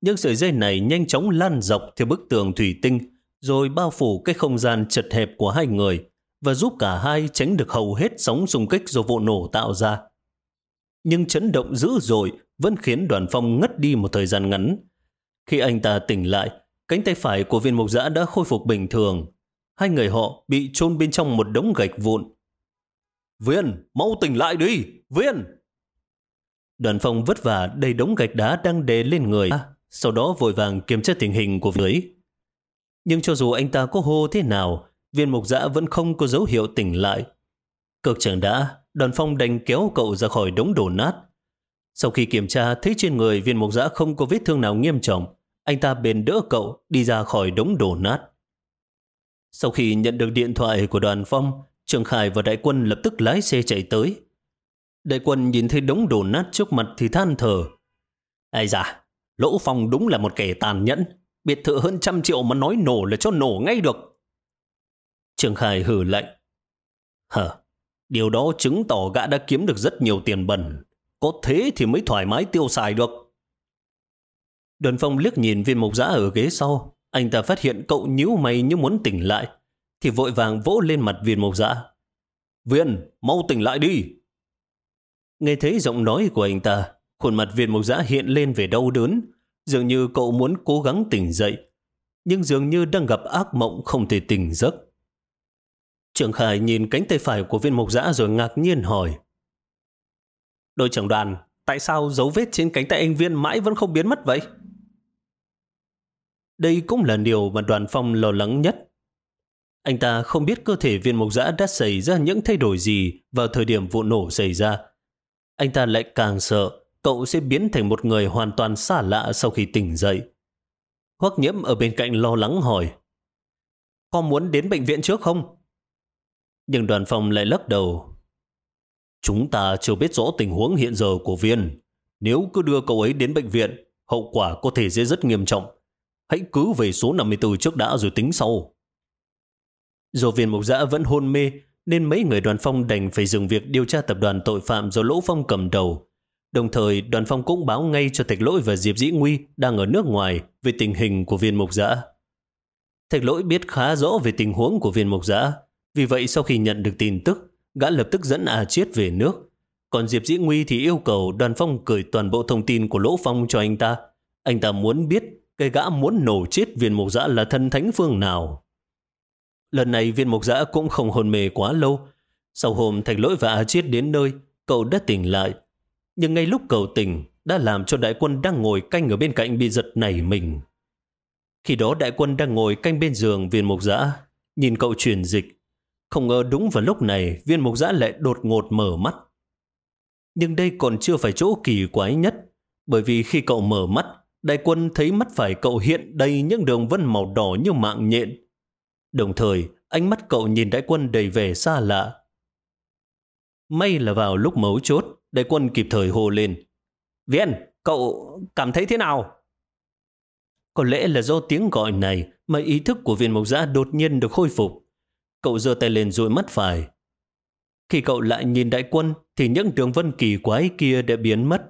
Nhưng sợi dây này nhanh chóng lan dọc theo bức tường thủy tinh, rồi bao phủ cái không gian chật hẹp của hai người và giúp cả hai tránh được hầu hết sóng xung kích do vụ nổ tạo ra. Nhưng chấn động dữ dội vẫn khiến đoàn phong ngất đi một thời gian ngắn. Khi anh ta tỉnh lại, cánh tay phải của viên mục giã đã khôi phục bình thường. Hai người họ bị chôn bên trong một đống gạch vụn. Viên, mau tỉnh lại đi! Viên! Đoàn phong vất vả đầy đống gạch đá đang đè lên người, à, sau đó vội vàng kiểm tra tình hình của dưới. Nhưng cho dù anh ta có hô thế nào, viên mục giã vẫn không có dấu hiệu tỉnh lại. Cực chẳng đã, đoàn phong đành kéo cậu ra khỏi đống đổ nát. Sau khi kiểm tra thấy trên người viên mục giã không có vết thương nào nghiêm trọng, anh ta bền đỡ cậu đi ra khỏi đống đổ nát. Sau khi nhận được điện thoại của đoàn phong, Trường Khải và đại quân lập tức lái xe chạy tới. Đại quân nhìn thấy đống đổ nát trước mặt thì than thở. Ây da, Lỗ Phong đúng là một kẻ tàn nhẫn. Biệt thự hơn trăm triệu mà nói nổ là cho nổ ngay được. Trường Khải hử lạnh. Hờ, điều đó chứng tỏ gã đã kiếm được rất nhiều tiền bẩn. Có thế thì mới thoải mái tiêu xài được. Đơn phong liếc nhìn viên mộc giã ở ghế sau. Anh ta phát hiện cậu nhíu mày như muốn tỉnh lại. Thì vội vàng vỗ lên mặt viên mộc giã. Viên, mau tỉnh lại đi. Nghe thấy giọng nói của anh ta, khuôn mặt viên mộc giã hiện lên về đau đớn. Dường như cậu muốn cố gắng tỉnh dậy, nhưng dường như đang gặp ác mộng không thể tỉnh giấc. Trường Khải nhìn cánh tay phải của viên mộc giã rồi ngạc nhiên hỏi. Đội trưởng đoàn, tại sao dấu vết trên cánh tay anh viên mãi vẫn không biến mất vậy? Đây cũng là điều mà đoàn phong lo lắng nhất. Anh ta không biết cơ thể viên mộc dã đã xảy ra những thay đổi gì vào thời điểm vụ nổ xảy ra. Anh ta lại càng sợ cậu sẽ biến thành một người hoàn toàn xa lạ sau khi tỉnh dậy. Hoắc nhiễm ở bên cạnh lo lắng hỏi. Con muốn đến bệnh viện trước không? Nhưng đoàn phòng lại lắc đầu. Chúng ta chưa biết rõ tình huống hiện giờ của viên. Nếu cứ đưa cậu ấy đến bệnh viện, hậu quả có thể sẽ rất nghiêm trọng. Hãy cứ về số 54 trước đã rồi tính sau. Do viên mục giã vẫn hôn mê, nên mấy người đoàn phong đành phải dừng việc điều tra tập đoàn tội phạm do Lỗ Phong cầm đầu. Đồng thời, đoàn phong cũng báo ngay cho Thạch Lỗi và Diệp Dĩ Nguy đang ở nước ngoài về tình hình của viên mục giã. Thạch Lỗi biết khá rõ về tình huống của viên mục giã, vì vậy sau khi nhận được tin tức, gã lập tức dẫn A Chiết về nước. Còn Diệp Dĩ Nguy thì yêu cầu đoàn phong gửi toàn bộ thông tin của Lỗ Phong cho anh ta. Anh ta muốn biết cây gã muốn nổ chết viên mục giã là thân thánh phương nào. Lần này viên mục giã cũng không hồn mê quá lâu. Sau hôm Thạch Lỗi và A Chiết đến nơi, cậu đã tỉnh lại nhưng ngay lúc cậu tỉnh đã làm cho đại quân đang ngồi canh ở bên cạnh bị giật nảy mình. Khi đó đại quân đang ngồi canh bên giường viên mục giã, nhìn cậu truyền dịch. Không ngờ đúng vào lúc này viên mục giã lại đột ngột mở mắt. Nhưng đây còn chưa phải chỗ kỳ quái nhất, bởi vì khi cậu mở mắt, đại quân thấy mắt phải cậu hiện đầy những đường vân màu đỏ như mạng nhện. Đồng thời, ánh mắt cậu nhìn đại quân đầy vẻ xa lạ. May là vào lúc mấu chốt, Đại quân kịp thời hô lên. Viên, cậu cảm thấy thế nào? Có lẽ là do tiếng gọi này mà ý thức của viên mộc giã đột nhiên được khôi phục. Cậu giơ tay lên rồi mắt phải. Khi cậu lại nhìn đại quân thì những đường vân kỳ quái kia đã biến mất.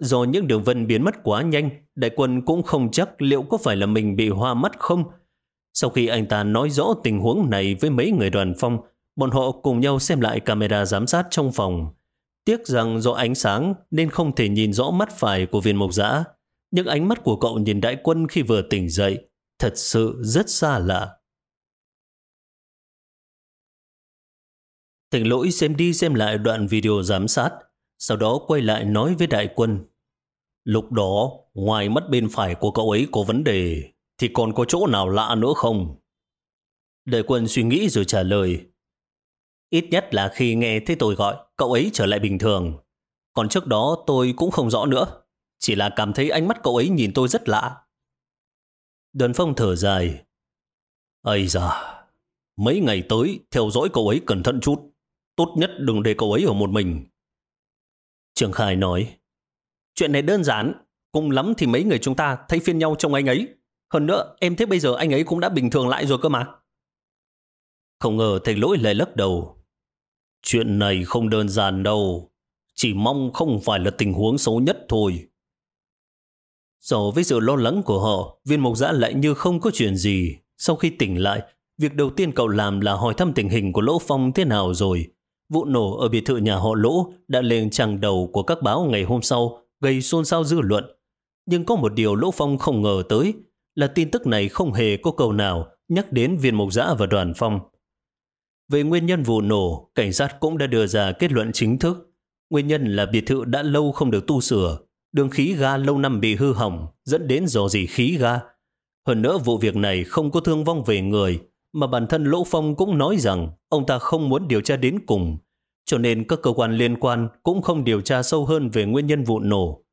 Do những đường vân biến mất quá nhanh, đại quân cũng không chắc liệu có phải là mình bị hoa mắt không. Sau khi anh ta nói rõ tình huống này với mấy người đoàn phong, bọn họ cùng nhau xem lại camera giám sát trong phòng. Tiếc rằng do ánh sáng nên không thể nhìn rõ mắt phải của viên mộc giã. những ánh mắt của cậu nhìn đại quân khi vừa tỉnh dậy thật sự rất xa lạ. Thành lỗi xem đi xem lại đoạn video giám sát, sau đó quay lại nói với đại quân. Lúc đó, ngoài mắt bên phải của cậu ấy có vấn đề, thì còn có chỗ nào lạ nữa không? Đại quân suy nghĩ rồi trả lời. Ít nhất là khi nghe thấy tôi gọi, cậu ấy trở lại bình thường. Còn trước đó tôi cũng không rõ nữa. Chỉ là cảm thấy ánh mắt cậu ấy nhìn tôi rất lạ. Đoàn phong thở dài. Ây da, mấy ngày tới theo dõi cậu ấy cẩn thận chút. Tốt nhất đừng để cậu ấy ở một mình. Trường Khai nói, chuyện này đơn giản, cùng lắm thì mấy người chúng ta thay phiên nhau trong anh ấy. Hơn nữa, em thấy bây giờ anh ấy cũng đã bình thường lại rồi cơ mà. Không ngờ thầy lỗi lại lắc đầu. Chuyện này không đơn giản đâu. Chỉ mong không phải là tình huống xấu nhất thôi. So với sự lo lắng của họ, viên mộc giã lại như không có chuyện gì. Sau khi tỉnh lại, việc đầu tiên cậu làm là hỏi thăm tình hình của Lỗ Phong thế nào rồi. Vụ nổ ở biệt thự nhà họ Lỗ đã lên trang đầu của các báo ngày hôm sau, gây xôn xao dư luận. Nhưng có một điều Lỗ Phong không ngờ tới là tin tức này không hề có câu nào nhắc đến viên mộc giã và đoàn phong. Về nguyên nhân vụ nổ, cảnh sát cũng đã đưa ra kết luận chính thức. Nguyên nhân là biệt thự đã lâu không được tu sửa, đường khí ga lâu năm bị hư hỏng, dẫn đến dò dỉ khí ga. Hơn nữa vụ việc này không có thương vong về người, mà bản thân Lỗ Phong cũng nói rằng ông ta không muốn điều tra đến cùng, cho nên các cơ quan liên quan cũng không điều tra sâu hơn về nguyên nhân vụ nổ.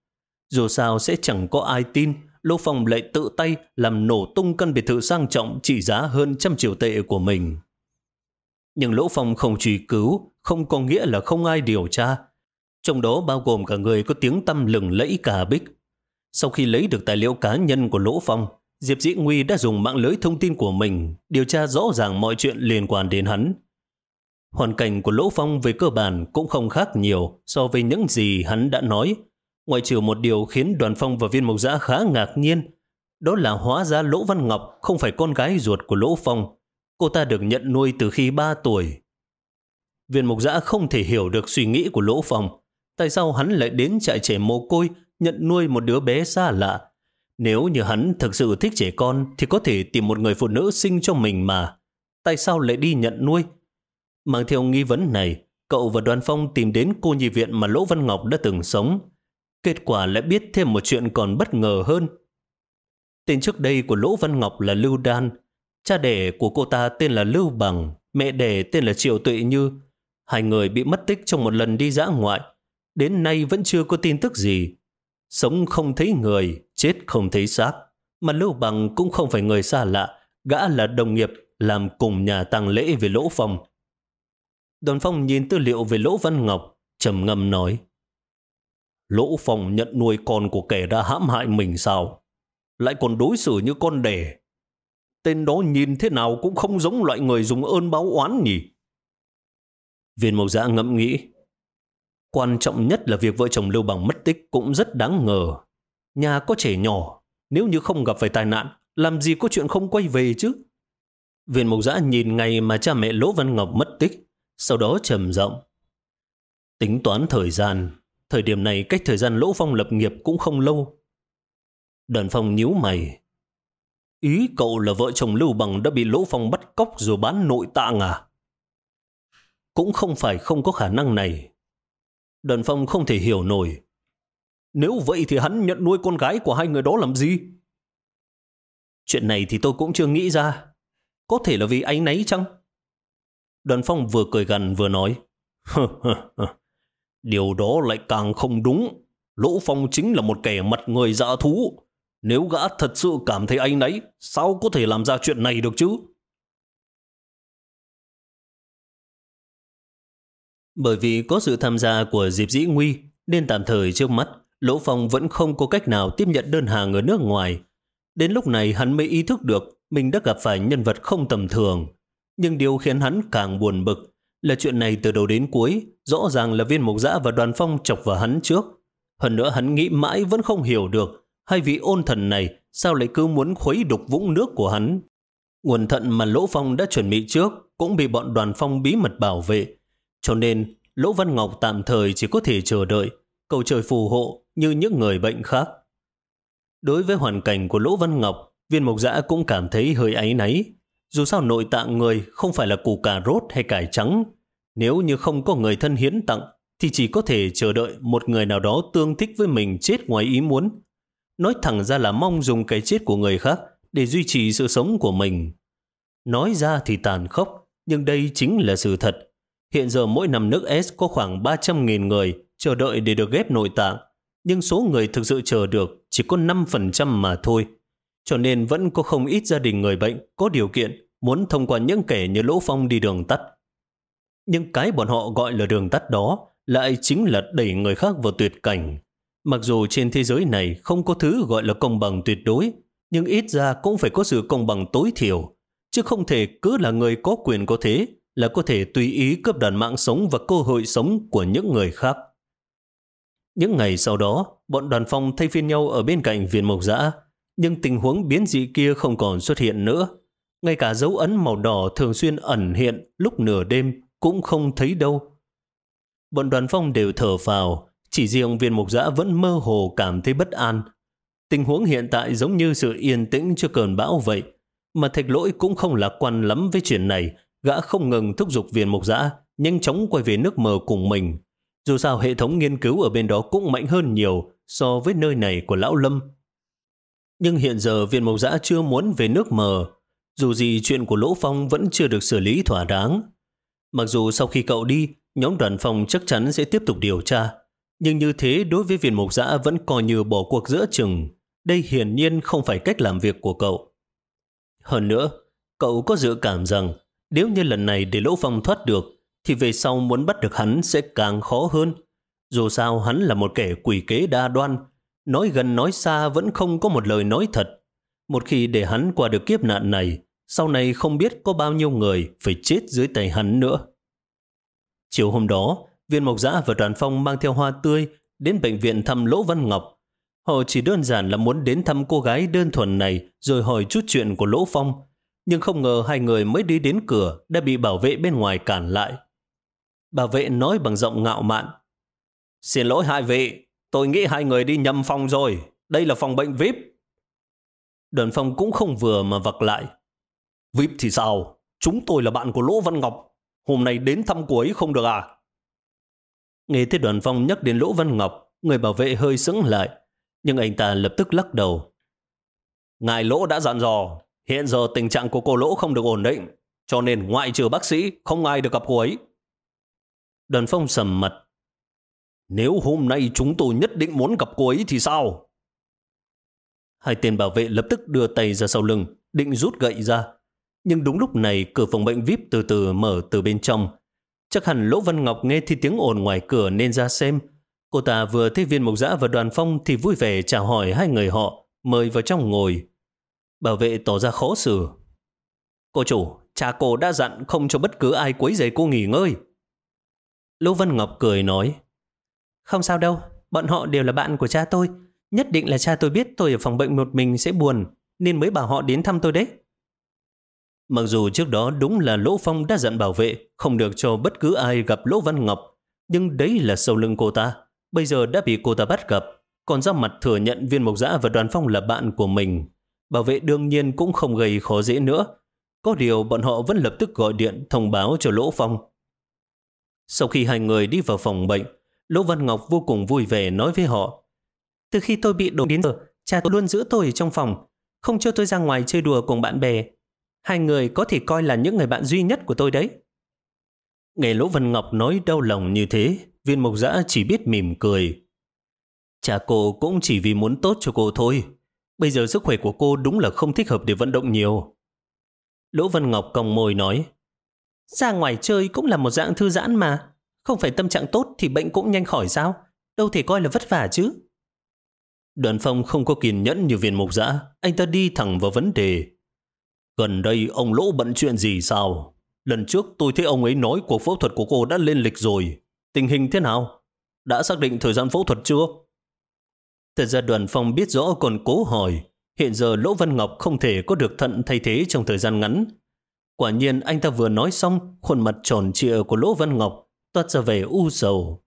Dù sao sẽ chẳng có ai tin Lỗ Phong lại tự tay làm nổ tung căn biệt thự sang trọng trị giá hơn trăm triệu tệ của mình. Nhưng Lỗ Phong không truy cứu, không có nghĩa là không ai điều tra. Trong đó bao gồm cả người có tiếng tâm lừng lẫy cả bích. Sau khi lấy được tài liệu cá nhân của Lỗ Phong, Diệp Dĩ Nguy đã dùng mạng lưới thông tin của mình điều tra rõ ràng mọi chuyện liên quan đến hắn. Hoàn cảnh của Lỗ Phong về cơ bản cũng không khác nhiều so với những gì hắn đã nói. Ngoại trừ một điều khiến đoàn phong và viên mộc giã khá ngạc nhiên, đó là hóa ra Lỗ Văn Ngọc không phải con gái ruột của Lỗ Phong. Cô ta được nhận nuôi từ khi 3 tuổi. Viên mộc giã không thể hiểu được suy nghĩ của Lỗ Phong. Tại sao hắn lại đến trại trẻ mồ côi nhận nuôi một đứa bé xa lạ? Nếu như hắn thực sự thích trẻ con thì có thể tìm một người phụ nữ sinh cho mình mà. Tại sao lại đi nhận nuôi? Mang theo nghi vấn này, cậu và đoàn phong tìm đến cô nhi viện mà Lỗ Văn Ngọc đã từng sống. Kết quả lại biết thêm một chuyện còn bất ngờ hơn. Tên trước đây của Lỗ Văn Ngọc là Lưu Đan. Cha đẻ của cô ta tên là Lưu Bằng, mẹ đẻ tên là Triệu Tuệ Như. Hai người bị mất tích trong một lần đi dã ngoại. Đến nay vẫn chưa có tin tức gì. Sống không thấy người, chết không thấy xác. Mà Lưu Bằng cũng không phải người xa lạ, gã là đồng nghiệp làm cùng nhà tang lễ về Lỗ Phong. Đoàn Phong nhìn tư liệu về Lỗ Văn Ngọc, trầm ngâm nói. Lỗ Phong nhận nuôi con của kẻ đã hãm hại mình sao? Lại còn đối xử như con đẻ. Tên đó nhìn thế nào cũng không giống loại người dùng ơn báo oán nhỉ? Viên mộc giã ngẫm nghĩ. Quan trọng nhất là việc vợ chồng Lưu Bằng mất tích cũng rất đáng ngờ. Nhà có trẻ nhỏ, nếu như không gặp phải tai nạn, làm gì có chuyện không quay về chứ? Viên mộc giã nhìn ngày mà cha mẹ Lỗ Văn Ngọc mất tích, sau đó trầm rộng. Tính toán thời gian, thời điểm này cách thời gian Lỗ Phong lập nghiệp cũng không lâu. Đoàn Phong nhíu mày. Ý cậu là vợ chồng Lưu Bằng đã bị Lỗ Phong bắt cóc rồi bán nội tạng à? Cũng không phải không có khả năng này. Đoàn Phong không thể hiểu nổi. Nếu vậy thì hắn nhận nuôi con gái của hai người đó làm gì? Chuyện này thì tôi cũng chưa nghĩ ra. Có thể là vì anh nấy chăng? Đoàn phong vừa cười gần vừa nói. Điều đó lại càng không đúng. Lỗ phong chính là một kẻ mặt người dạ thú. Nếu gã thật sự cảm thấy anh ấy, sao có thể làm ra chuyện này được chứ? Bởi vì có sự tham gia của Diệp Dĩ Nguy, nên tạm thời trước mắt, Lỗ Phong vẫn không có cách nào tiếp nhận đơn hàng ở nước ngoài. Đến lúc này hắn mới ý thức được mình đã gặp phải nhân vật không tầm thường. Nhưng điều khiến hắn càng buồn bực là chuyện này từ đầu đến cuối rõ ràng là viên mục giã và đoàn phong chọc vào hắn trước. Hơn nữa hắn nghĩ mãi vẫn không hiểu được hai vị ôn thần này sao lại cứ muốn khuấy đục vũng nước của hắn. Nguồn thận mà Lỗ Phong đã chuẩn bị trước cũng bị bọn đoàn phong bí mật bảo vệ. Cho nên Lỗ Văn Ngọc tạm thời chỉ có thể chờ đợi, cầu trời phù hộ như những người bệnh khác. Đối với hoàn cảnh của Lỗ Văn Ngọc, viên mộc giã cũng cảm thấy hơi áy náy. Dù sao nội tạng người không phải là củ cà rốt hay cải trắng. Nếu như không có người thân hiến tặng, thì chỉ có thể chờ đợi một người nào đó tương thích với mình chết ngoài ý muốn. Nói thẳng ra là mong dùng cái chết của người khác để duy trì sự sống của mình. Nói ra thì tàn khốc, nhưng đây chính là sự thật. Hiện giờ mỗi năm nước S có khoảng 300.000 người chờ đợi để được ghép nội tạng, nhưng số người thực sự chờ được chỉ có 5% mà thôi. Cho nên vẫn có không ít gia đình người bệnh có điều kiện muốn thông qua những kẻ như Lỗ Phong đi đường tắt. Nhưng cái bọn họ gọi là đường tắt đó lại chính là đẩy người khác vào tuyệt cảnh. Mặc dù trên thế giới này không có thứ gọi là công bằng tuyệt đối, nhưng ít ra cũng phải có sự công bằng tối thiểu, chứ không thể cứ là người có quyền có thế là có thể tùy ý cướp đoạt mạng sống và cơ hội sống của những người khác. Những ngày sau đó, bọn đoàn phong thay phiên nhau ở bên cạnh viên mộc dã, nhưng tình huống biến dị kia không còn xuất hiện nữa. Ngay cả dấu ấn màu đỏ thường xuyên ẩn hiện lúc nửa đêm cũng không thấy đâu. Bọn đoàn phong đều thở phào, chỉ riêng viên mục giã vẫn mơ hồ cảm thấy bất an. Tình huống hiện tại giống như sự yên tĩnh cho cơn bão vậy. Mà thạch lỗi cũng không lạc quan lắm với chuyện này. Gã không ngừng thúc giục viên mục giã nhanh chóng quay về nước mờ cùng mình. Dù sao hệ thống nghiên cứu ở bên đó cũng mạnh hơn nhiều so với nơi này của Lão Lâm. Nhưng hiện giờ viên mộc giã chưa muốn về nước mờ. Dù gì chuyện của Lỗ Phong vẫn chưa được xử lý thỏa đáng. Mặc dù sau khi cậu đi, nhóm đoàn phòng chắc chắn sẽ tiếp tục điều tra. Nhưng như thế đối với viên mục giã vẫn coi như bỏ cuộc giữa chừng. Đây hiển nhiên không phải cách làm việc của cậu. Hơn nữa, cậu có dự cảm rằng nếu như lần này để Lỗ Phong thoát được, thì về sau muốn bắt được hắn sẽ càng khó hơn. Dù sao hắn là một kẻ quỷ kế đa đoan, nói gần nói xa vẫn không có một lời nói thật. Một khi để hắn qua được kiếp nạn này, sau này không biết có bao nhiêu người phải chết dưới tay hắn nữa. Chiều hôm đó, viên mộc giã và đoàn phong mang theo hoa tươi đến bệnh viện thăm Lỗ Văn Ngọc. Họ chỉ đơn giản là muốn đến thăm cô gái đơn thuần này rồi hỏi chút chuyện của Lỗ Phong. Nhưng không ngờ hai người mới đi đến cửa đã bị bảo vệ bên ngoài cản lại. Bảo vệ nói bằng giọng ngạo mạn. Xin lỗi hai vị, tôi nghĩ hai người đi nhầm phòng rồi. Đây là phòng bệnh VIP. Đoàn phong cũng không vừa mà vặc lại. VIP thì sao? Chúng tôi là bạn của Lỗ Văn Ngọc. Hôm nay đến thăm cô ấy không được à? Nghe thấy đoàn phong nhắc đến Lỗ Văn Ngọc, người bảo vệ hơi sững lại. Nhưng anh ta lập tức lắc đầu. Ngài Lỗ đã dặn dò, hiện giờ tình trạng của cô Lỗ không được ổn định, cho nên ngoại trừ bác sĩ, không ai được gặp cô ấy. Đoàn phong sầm mặt. Nếu hôm nay chúng tôi nhất định muốn gặp cô ấy thì sao? Hai tên bảo vệ lập tức đưa tay ra sau lưng, định rút gậy ra. Nhưng đúng lúc này cửa phòng bệnh VIP từ từ mở từ bên trong. Chắc hẳn Lỗ Văn Ngọc nghe thì tiếng ồn ngoài cửa nên ra xem. Cô ta vừa thấy viên mục giã và đoàn phong thì vui vẻ chào hỏi hai người họ, mời vào trong ngồi. Bảo vệ tỏ ra khó xử. Cô chủ, cha cô đã dặn không cho bất cứ ai quấy rầy cô nghỉ ngơi. lô Văn Ngọc cười nói. Không sao đâu, bọn họ đều là bạn của cha tôi. Nhất định là cha tôi biết tôi ở phòng bệnh một mình sẽ buồn, nên mới bảo họ đến thăm tôi đấy. Mặc dù trước đó đúng là Lỗ Phong đã dặn bảo vệ không được cho bất cứ ai gặp Lỗ Văn Ngọc, nhưng đấy là sâu lưng cô ta. Bây giờ đã bị cô ta bắt gặp, còn ra mặt thừa nhận viên mộc giã và đoàn phong là bạn của mình. Bảo vệ đương nhiên cũng không gây khó dễ nữa. Có điều bọn họ vẫn lập tức gọi điện thông báo cho Lỗ Phong. Sau khi hai người đi vào phòng bệnh, Lỗ Văn Ngọc vô cùng vui vẻ nói với họ. Từ khi tôi bị đổ đến giờ, cha tôi luôn giữ tôi ở trong phòng, không cho tôi ra ngoài chơi đùa cùng bạn bè. Hai người có thể coi là những người bạn duy nhất của tôi đấy. Nghe Lỗ Văn Ngọc nói đau lòng như thế, viên mộc giã chỉ biết mỉm cười. Cha cô cũng chỉ vì muốn tốt cho cô thôi. Bây giờ sức khỏe của cô đúng là không thích hợp để vận động nhiều. Lỗ Văn Ngọc còng môi nói, ra ngoài chơi cũng là một dạng thư giãn mà. Không phải tâm trạng tốt thì bệnh cũng nhanh khỏi sao? Đâu thể coi là vất vả chứ. Đoàn phong không có kiên nhẫn như viên mục giã. Anh ta đi thẳng vào vấn đề. Gần đây ông Lỗ bận chuyện gì sao? Lần trước tôi thấy ông ấy nói cuộc phẫu thuật của cô đã lên lịch rồi. Tình hình thế nào? Đã xác định thời gian phẫu thuật chưa? Thật ra đoàn phong biết rõ còn cố hỏi. Hiện giờ Lỗ Văn Ngọc không thể có được thận thay thế trong thời gian ngắn. Quả nhiên anh ta vừa nói xong, khuôn mặt tròn trịa của Lỗ Văn Ngọc toát ra vẻ u sầu.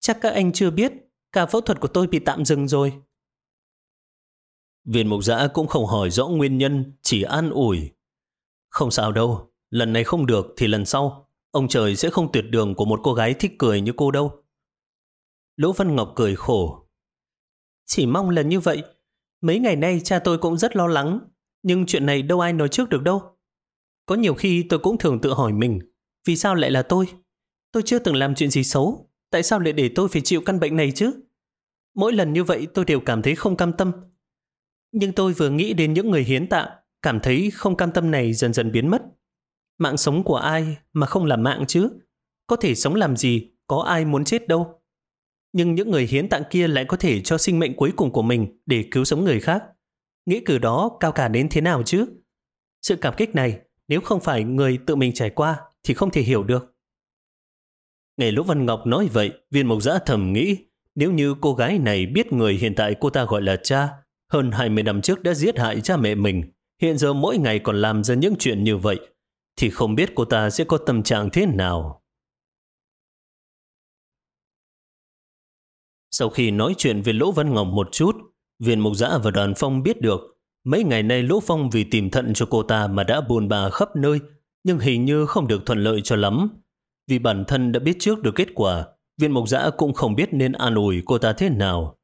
Chắc các anh chưa biết, cả phẫu thuật của tôi bị tạm dừng rồi. Viên mục giã cũng không hỏi rõ nguyên nhân, chỉ an ủi. Không sao đâu, lần này không được thì lần sau, ông trời sẽ không tuyệt đường của một cô gái thích cười như cô đâu. Lỗ Văn Ngọc cười khổ. Chỉ mong là như vậy. Mấy ngày nay cha tôi cũng rất lo lắng, nhưng chuyện này đâu ai nói trước được đâu. Có nhiều khi tôi cũng thường tự hỏi mình, vì sao lại là tôi? Tôi chưa từng làm chuyện gì xấu, tại sao lại để tôi phải chịu căn bệnh này chứ? Mỗi lần như vậy tôi đều cảm thấy không cam tâm. Nhưng tôi vừa nghĩ đến những người hiến tạng, cảm thấy không cam tâm này dần dần biến mất. Mạng sống của ai mà không là mạng chứ? Có thể sống làm gì, có ai muốn chết đâu. Nhưng những người hiến tạng kia lại có thể cho sinh mệnh cuối cùng của mình để cứu sống người khác. Nghĩa cử đó cao cả đến thế nào chứ? Sự cảm kích này, nếu không phải người tự mình trải qua, thì không thể hiểu được. Nghe Lỗ Văn Ngọc nói vậy, viên mộc giã thầm nghĩ, nếu như cô gái này biết người hiện tại cô ta gọi là cha, hơn 20 năm trước đã giết hại cha mẹ mình, hiện giờ mỗi ngày còn làm ra những chuyện như vậy, thì không biết cô ta sẽ có tâm trạng thế nào. Sau khi nói chuyện với Lỗ Văn Ngọc một chút, viên mục giã và đoàn phong biết được mấy ngày nay Lỗ Phong vì tìm thận cho cô ta mà đã buồn bà khắp nơi, nhưng hình như không được thuận lợi cho lắm. Vì bản thân đã biết trước được kết quả, viên mục giã cũng không biết nên an ủi cô ta thế nào.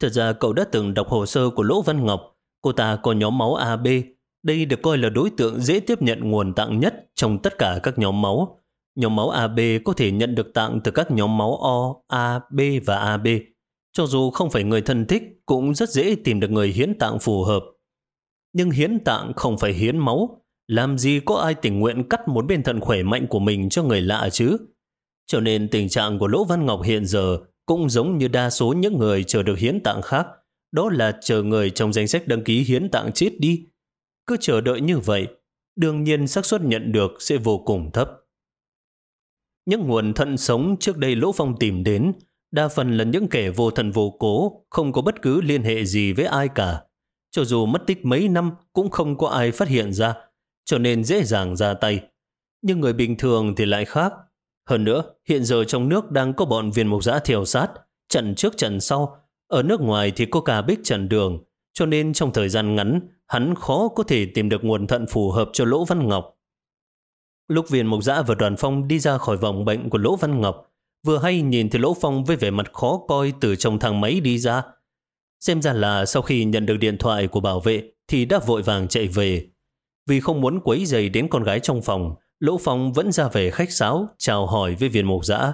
Thật ra cậu đã từng đọc hồ sơ của Lỗ Văn Ngọc, cô ta có nhóm máu AB, đây được coi là đối tượng dễ tiếp nhận nguồn tặng nhất trong tất cả các nhóm máu. Nhóm máu AB có thể nhận được tặng từ các nhóm máu O, A, B và AB. Cho dù không phải người thân thích, cũng rất dễ tìm được người hiến tạng phù hợp. Nhưng hiến tạng không phải hiến máu. Làm gì có ai tình nguyện cắt một bên thận khỏe mạnh của mình cho người lạ chứ? Cho nên tình trạng của Lỗ Văn Ngọc hiện giờ cũng giống như đa số những người chờ được hiến tạng khác. Đó là chờ người trong danh sách đăng ký hiến tạng chết đi. Cứ chờ đợi như vậy, đương nhiên xác suất nhận được sẽ vô cùng thấp. Những nguồn thận sống trước đây Lỗ Phong tìm đến, đa phần là những kẻ vô thần vô cố, không có bất cứ liên hệ gì với ai cả. Cho dù mất tích mấy năm cũng không có ai phát hiện ra, cho nên dễ dàng ra tay. Nhưng người bình thường thì lại khác. Hơn nữa, hiện giờ trong nước đang có bọn viên mục giã theo sát, trận trước trận sau. Ở nước ngoài thì có cả bích trận đường, cho nên trong thời gian ngắn, hắn khó có thể tìm được nguồn thận phù hợp cho Lỗ Văn Ngọc. Lúc viên mục giã và đoàn phong đi ra khỏi vòng bệnh của Lỗ Văn Ngọc, vừa hay nhìn thấy Lỗ Phong với vẻ mặt khó coi từ trong thang máy đi ra. Xem ra là sau khi nhận được điện thoại của bảo vệ thì đã vội vàng chạy về. Vì không muốn quấy rầy đến con gái trong phòng, Lỗ Phong vẫn ra về khách sáo, chào hỏi với viên mục giã.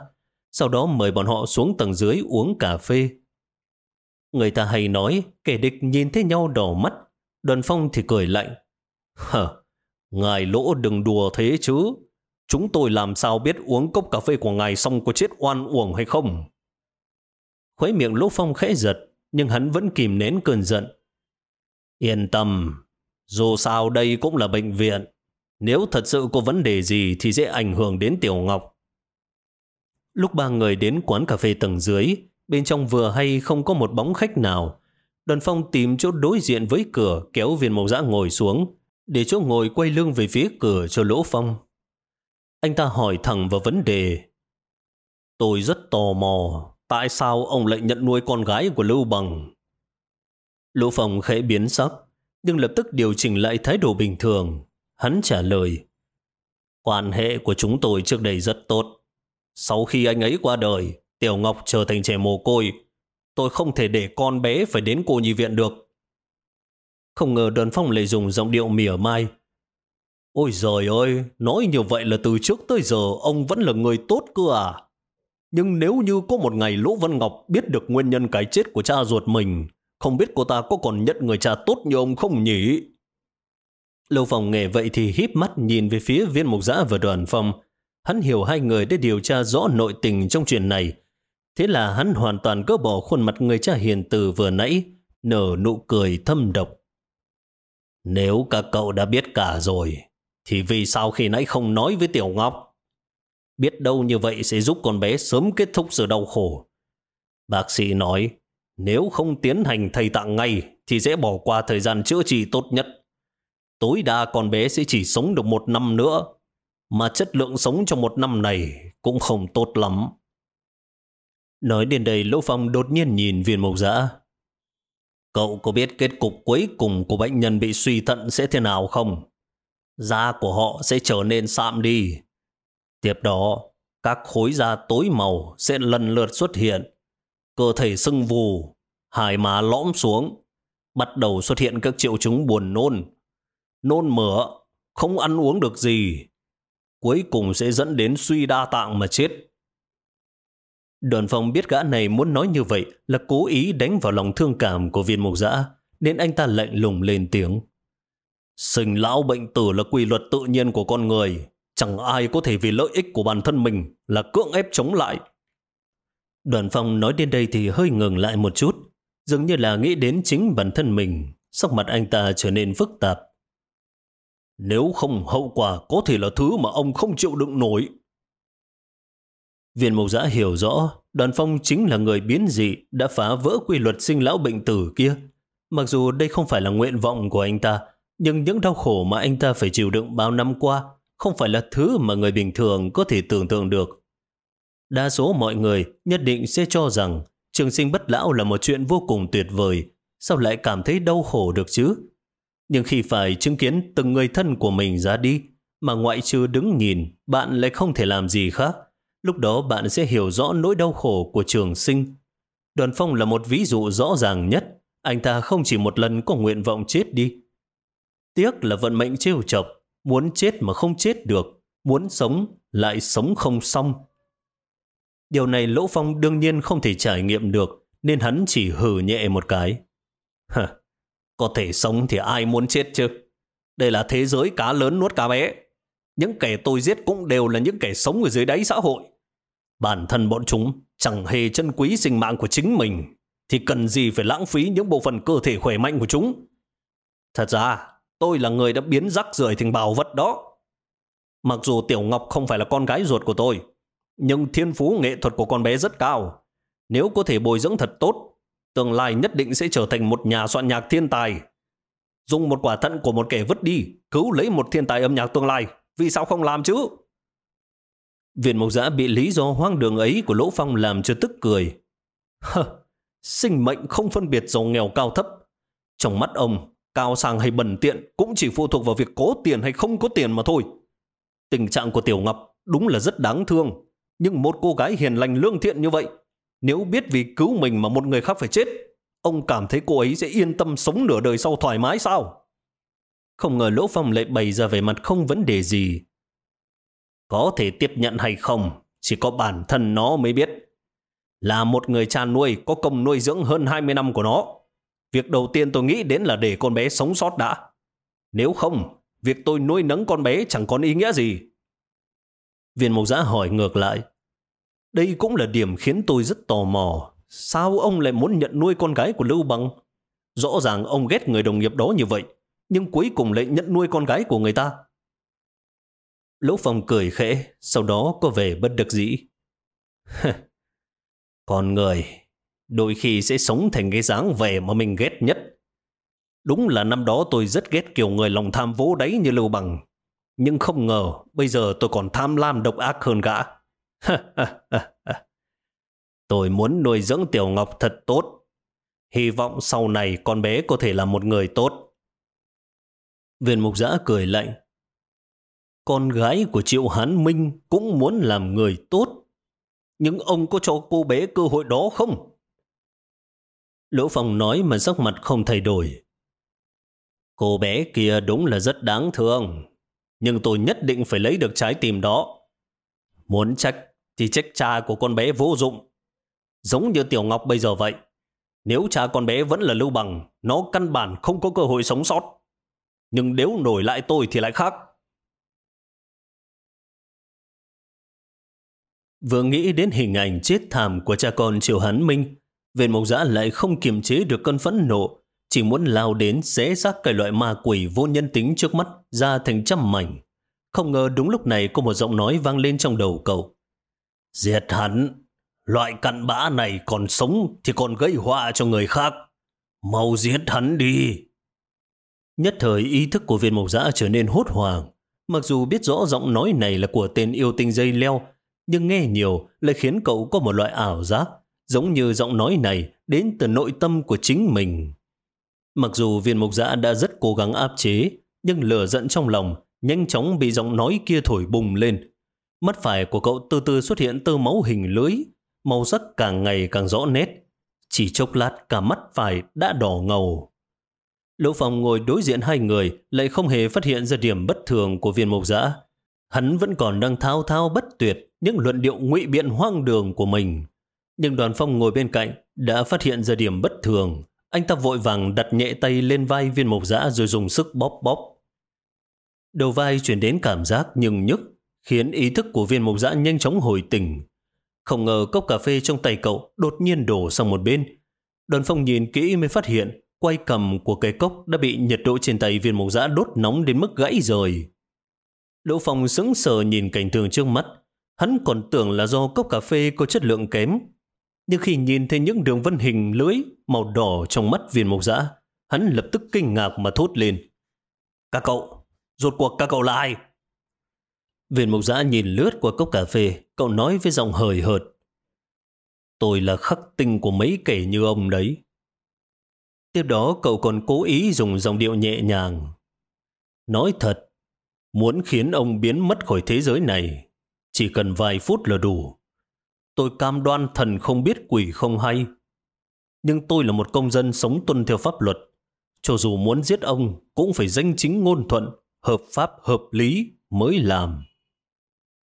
Sau đó mời bọn họ xuống tầng dưới uống cà phê. Người ta hay nói, kẻ địch nhìn thấy nhau đỏ mắt, đoàn phong thì cười lạnh. Hờ, ngài lỗ đừng đùa thế chứ. Chúng tôi làm sao biết uống cốc cà phê của ngài xong có chết oan uổng hay không? Khuấy miệng lỗ phong khẽ giật, nhưng hắn vẫn kìm nén cơn giận. Yên tâm, dù sao đây cũng là bệnh viện. Nếu thật sự có vấn đề gì thì sẽ ảnh hưởng đến Tiểu Ngọc. Lúc ba người đến quán cà phê tầng dưới, bên trong vừa hay không có một bóng khách nào. Đoàn phong tìm chỗ đối diện với cửa kéo viên màu dã ngồi xuống, để chỗ ngồi quay lưng về phía cửa cho lỗ phong. Anh ta hỏi thẳng vào vấn đề. Tôi rất tò mò, tại sao ông lại nhận nuôi con gái của Lưu Bằng? Lỗ phong khẽ biến sắc, nhưng lập tức điều chỉnh lại thái độ bình thường. Hắn trả lời, quan hệ của chúng tôi trước đây rất tốt. Sau khi anh ấy qua đời, Tiểu Ngọc trở thành trẻ mồ côi. Tôi không thể để con bé phải đến cô nhi viện được. Không ngờ đơn phong lại dùng giọng điệu mỉa mai. Ôi giời ơi, nói như vậy là từ trước tới giờ ông vẫn là người tốt cơ à? Nhưng nếu như có một ngày Lỗ Văn Ngọc biết được nguyên nhân cái chết của cha ruột mình, không biết cô ta có còn nhận người cha tốt như ông không nhỉ? Lâu phòng nghề vậy thì híp mắt nhìn về phía viên mục giã và đoàn phong. Hắn hiểu hai người để điều tra rõ nội tình trong chuyện này. Thế là hắn hoàn toàn gỡ bỏ khuôn mặt người cha hiền từ vừa nãy, nở nụ cười thâm độc. Nếu các cậu đã biết cả rồi, thì vì sao khi nãy không nói với Tiểu Ngọc? Biết đâu như vậy sẽ giúp con bé sớm kết thúc sự đau khổ. Bác sĩ nói, nếu không tiến hành thầy tạng ngay, thì sẽ bỏ qua thời gian chữa trị tốt nhất. Tối đa con bé sẽ chỉ sống được một năm nữa. mà chất lượng sống trong một năm này cũng không tốt lắm. Nói đến đây Lỗ Phong đột nhiên nhìn viên mộc giã. Cậu có biết kết cục cuối cùng của bệnh nhân bị suy thận sẽ thế nào không? Da của họ sẽ trở nên sạm đi. Tiếp đó, các khối da tối màu sẽ lần lượt xuất hiện. Cơ thể sưng vù, hai má lõm xuống, bắt đầu xuất hiện các triệu chứng buồn nôn. Nôn mửa, không ăn uống được gì. Cuối cùng sẽ dẫn đến suy đa tạng mà chết. Đoàn phong biết gã này muốn nói như vậy là cố ý đánh vào lòng thương cảm của viên mục giã, nên anh ta lạnh lùng lên tiếng. Sinh lão bệnh tử là quy luật tự nhiên của con người. Chẳng ai có thể vì lợi ích của bản thân mình là cưỡng ép chống lại. Đoàn phong nói đến đây thì hơi ngừng lại một chút, dường như là nghĩ đến chính bản thân mình. Sắc mặt anh ta trở nên phức tạp. Nếu không hậu quả có thể là thứ mà ông không chịu đựng nổi. Viên mộc giã hiểu rõ đoàn phong chính là người biến dị đã phá vỡ quy luật sinh lão bệnh tử kia. Mặc dù đây không phải là nguyện vọng của anh ta, nhưng những đau khổ mà anh ta phải chịu đựng bao năm qua không phải là thứ mà người bình thường có thể tưởng tượng được. Đa số mọi người nhất định sẽ cho rằng trường sinh bất lão là một chuyện vô cùng tuyệt vời, sao lại cảm thấy đau khổ được chứ? Nhưng khi phải chứng kiến từng người thân của mình ra đi, mà ngoại trừ đứng nhìn, bạn lại không thể làm gì khác. Lúc đó bạn sẽ hiểu rõ nỗi đau khổ của trường sinh. Đoàn phong là một ví dụ rõ ràng nhất. Anh ta không chỉ một lần có nguyện vọng chết đi. Tiếc là vận mệnh trêu chọc, muốn chết mà không chết được, muốn sống lại sống không xong. Điều này Lỗ Phong đương nhiên không thể trải nghiệm được, nên hắn chỉ hừ nhẹ một cái. Hả, có thể sống thì ai muốn chết chứ? Đây là thế giới cá lớn nuốt cá bé. Những kẻ tôi giết cũng đều là những kẻ sống ở dưới đáy xã hội. Bản thân bọn chúng chẳng hề trân quý sinh mạng của chính mình, thì cần gì phải lãng phí những bộ phận cơ thể khỏe mạnh của chúng. Thật ra, tôi là người đã biến rắc rưởi thành bảo vật đó. Mặc dù Tiểu Ngọc không phải là con gái ruột của tôi, nhưng thiên phú nghệ thuật của con bé rất cao. Nếu có thể bồi dưỡng thật tốt, tương lai nhất định sẽ trở thành một nhà soạn nhạc thiên tài. Dùng một quả thận của một kẻ vứt đi, cứu lấy một thiên tài âm nhạc tương lai. Vì sao không làm chứ? Viện mộc giã bị lý do hoang đường ấy của Lỗ Phong làm cho tức cười. Hơ, sinh mệnh không phân biệt giàu nghèo cao thấp. Trong mắt ông, cao sang hay bẩn tiện cũng chỉ phụ thuộc vào việc có tiền hay không có tiền mà thôi. Tình trạng của Tiểu Ngọc đúng là rất đáng thương. Nhưng một cô gái hiền lành lương thiện như vậy, nếu biết vì cứu mình mà một người khác phải chết, ông cảm thấy cô ấy sẽ yên tâm sống nửa đời sau thoải mái sao? Không ngờ Lỗ Phong lại bày ra về mặt không vấn đề gì. Có thể tiếp nhận hay không, chỉ có bản thân nó mới biết. Là một người cha nuôi có công nuôi dưỡng hơn 20 năm của nó. Việc đầu tiên tôi nghĩ đến là để con bé sống sót đã. Nếu không, việc tôi nuôi nấng con bé chẳng còn ý nghĩa gì. Viên mộc giã hỏi ngược lại. Đây cũng là điểm khiến tôi rất tò mò. Sao ông lại muốn nhận nuôi con gái của Lưu Bằng? Rõ ràng ông ghét người đồng nghiệp đó như vậy nhưng cuối cùng lại nhận nuôi con gái của người ta. Lỗ Phong cười khẽ, sau đó có vẻ bất đắc dĩ. con người, đôi khi sẽ sống thành cái dáng vẻ mà mình ghét nhất. Đúng là năm đó tôi rất ghét kiểu người lòng tham vỗ đáy như Lưu Bằng. Nhưng không ngờ bây giờ tôi còn tham lam độc ác hơn gã. tôi muốn nuôi dưỡng Tiểu Ngọc thật tốt. Hy vọng sau này con bé có thể là một người tốt. Viên mục giã cười lạnh. Con gái của Triệu Hán Minh cũng muốn làm người tốt. Nhưng ông có cho cô bé cơ hội đó không? Lỗ Phong nói mà sắc mặt không thay đổi. Cô bé kia đúng là rất đáng thương. Nhưng tôi nhất định phải lấy được trái tim đó. Muốn trách thì trách cha của con bé vô dụng. Giống như Tiểu Ngọc bây giờ vậy. Nếu cha con bé vẫn là lưu bằng, nó căn bản không có cơ hội sống sót nhưng nếu nổi lại tôi thì lại khác. Vừa nghĩ đến hình ảnh chết thảm của cha con Triệu Hán Minh, Viên Mộc Giã lại không kiềm chế được cơn phẫn nộ, chỉ muốn lao đến xé xác cái loại ma quỷ vô nhân tính trước mắt ra thành trăm mảnh. Không ngờ đúng lúc này có một giọng nói vang lên trong đầu cậu. Diệt hắn! Loại cặn bã này còn sống thì còn gây họa cho người khác. Mau giết hắn đi! Nhất thời ý thức của viên mộc giã trở nên hốt hoảng. Mặc dù biết rõ giọng nói này là của tên yêu tinh dây leo, nhưng nghe nhiều lại khiến cậu có một loại ảo giác, giống như giọng nói này đến từ nội tâm của chính mình. Mặc dù viên mục giã đã rất cố gắng áp chế, nhưng lửa giận trong lòng nhanh chóng bị giọng nói kia thổi bùng lên. Mắt phải của cậu từ từ xuất hiện tơ máu hình lưới, màu sắc càng ngày càng rõ nét. Chỉ chốc lát cả mắt phải đã đỏ ngầu. Lỗ phòng ngồi đối diện hai người lại không hề phát hiện ra điểm bất thường của viên mục giã. Hắn vẫn còn đang thao thao bất tuyệt những luận điệu ngụy biện hoang đường của mình. Nhưng đoàn phong ngồi bên cạnh đã phát hiện ra điểm bất thường. Anh ta vội vàng đặt nhẹ tay lên vai viên Mộc giã rồi dùng sức bóp bóp. Đầu vai chuyển đến cảm giác nhừng nhức, khiến ý thức của viên Mộc giã nhanh chóng hồi tỉnh. Không ngờ cốc cà phê trong tay cậu đột nhiên đổ sang một bên. Đoàn phong nhìn kỹ mới phát hiện quay cầm của cây cốc đã bị nhiệt độ trên tay viên Mộc giã đốt nóng đến mức gãy rồi. Đỗ Phong sững sờ nhìn cảnh tượng trước mắt. Hắn còn tưởng là do cốc cà phê có chất lượng kém. Nhưng khi nhìn thấy những đường vân hình lưới màu đỏ trong mắt viên mộc giã, hắn lập tức kinh ngạc mà thốt lên. Các cậu, rốt cuộc các cậu là ai? Viên mộc giã nhìn lướt qua cốc cà phê, cậu nói với giọng hời hợt. Tôi là khắc tinh của mấy kẻ như ông đấy. Tiếp đó cậu còn cố ý dùng dòng điệu nhẹ nhàng. Nói thật, muốn khiến ông biến mất khỏi thế giới này, chỉ cần vài phút là đủ. Tôi cam đoan thần không biết quỷ không hay. Nhưng tôi là một công dân sống tuân theo pháp luật. Cho dù muốn giết ông, cũng phải danh chính ngôn thuận, hợp pháp hợp lý mới làm.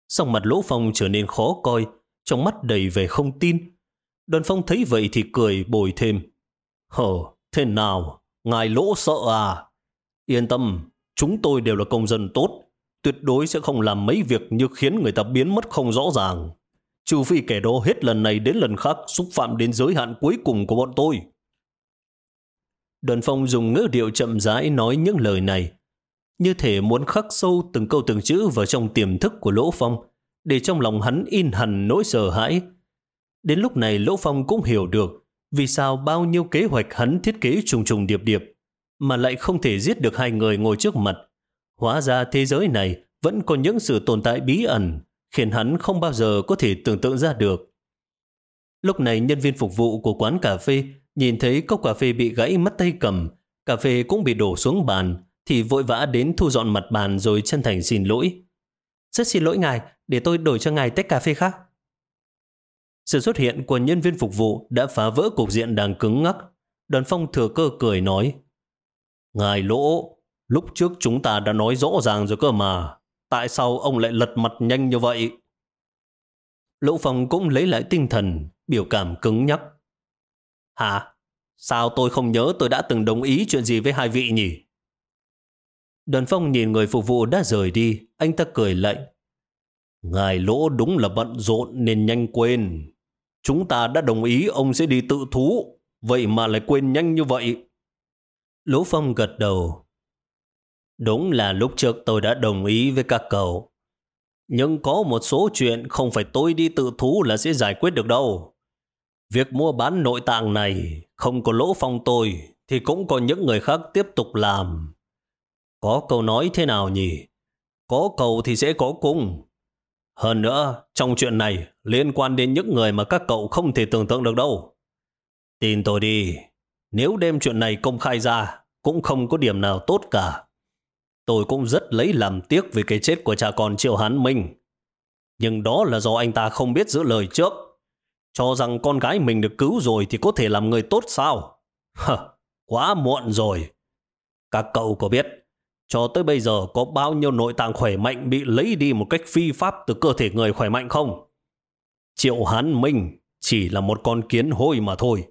Xong mặt lỗ phong trở nên khó coi, trong mắt đầy vẻ không tin. Đoàn phong thấy vậy thì cười bồi thêm. Hờ, thế nào? Ngài lỗ sợ à? Yên tâm, chúng tôi đều là công dân tốt. Tuyệt đối sẽ không làm mấy việc như khiến người ta biến mất không rõ ràng. Trừ phi kẻ đó hết lần này đến lần khác xúc phạm đến giới hạn cuối cùng của bọn tôi. Đoàn phong dùng ngữ điệu chậm rãi nói những lời này, như thể muốn khắc sâu từng câu từng chữ vào trong tiềm thức của Lỗ Phong, để trong lòng hắn in hẳn nỗi sợ hãi. Đến lúc này Lỗ Phong cũng hiểu được vì sao bao nhiêu kế hoạch hắn thiết kế trùng trùng điệp điệp mà lại không thể giết được hai người ngồi trước mặt. Hóa ra thế giới này vẫn còn những sự tồn tại bí ẩn khiến hắn không bao giờ có thể tưởng tượng ra được. Lúc này nhân viên phục vụ của quán cà phê nhìn thấy cốc cà phê bị gãy mất tay cầm, cà phê cũng bị đổ xuống bàn, thì vội vã đến thu dọn mặt bàn rồi chân thành xin lỗi. Rất xin lỗi ngài, để tôi đổi cho ngài tách cà phê khác. Sự xuất hiện của nhân viên phục vụ đã phá vỡ cục diện đang cứng ngắc. Đoàn phong thừa cơ cười nói, Ngài lỗ, lúc trước chúng ta đã nói rõ ràng rồi cơ mà. Tại sao ông lại lật mặt nhanh như vậy? Lỗ Phong cũng lấy lại tinh thần, biểu cảm cứng nhắc. Hả? Sao tôi không nhớ tôi đã từng đồng ý chuyện gì với hai vị nhỉ? Đoàn Phong nhìn người phục vụ đã rời đi, anh ta cười lạnh. Ngài lỗ đúng là bận rộn nên nhanh quên. Chúng ta đã đồng ý ông sẽ đi tự thú, vậy mà lại quên nhanh như vậy. Lỗ Phong gật đầu, Đúng là lúc trước tôi đã đồng ý với các cậu. Nhưng có một số chuyện không phải tôi đi tự thú là sẽ giải quyết được đâu. Việc mua bán nội tạng này không có lỗ phong tôi thì cũng có những người khác tiếp tục làm. Có câu nói thế nào nhỉ? Có cầu thì sẽ có cung. Hơn nữa, trong chuyện này liên quan đến những người mà các cậu không thể tưởng tượng được đâu. Tin tôi đi, nếu đem chuyện này công khai ra, cũng không có điểm nào tốt cả. Tôi cũng rất lấy làm tiếc về cái chết của cha con Triệu Hán Minh. Nhưng đó là do anh ta không biết giữ lời trước. Cho rằng con gái mình được cứu rồi thì có thể làm người tốt sao? Hờ, quá muộn rồi. Các cậu có biết, cho tới bây giờ có bao nhiêu nội tạng khỏe mạnh bị lấy đi một cách phi pháp từ cơ thể người khỏe mạnh không? Triệu Hán Minh chỉ là một con kiến hôi mà thôi.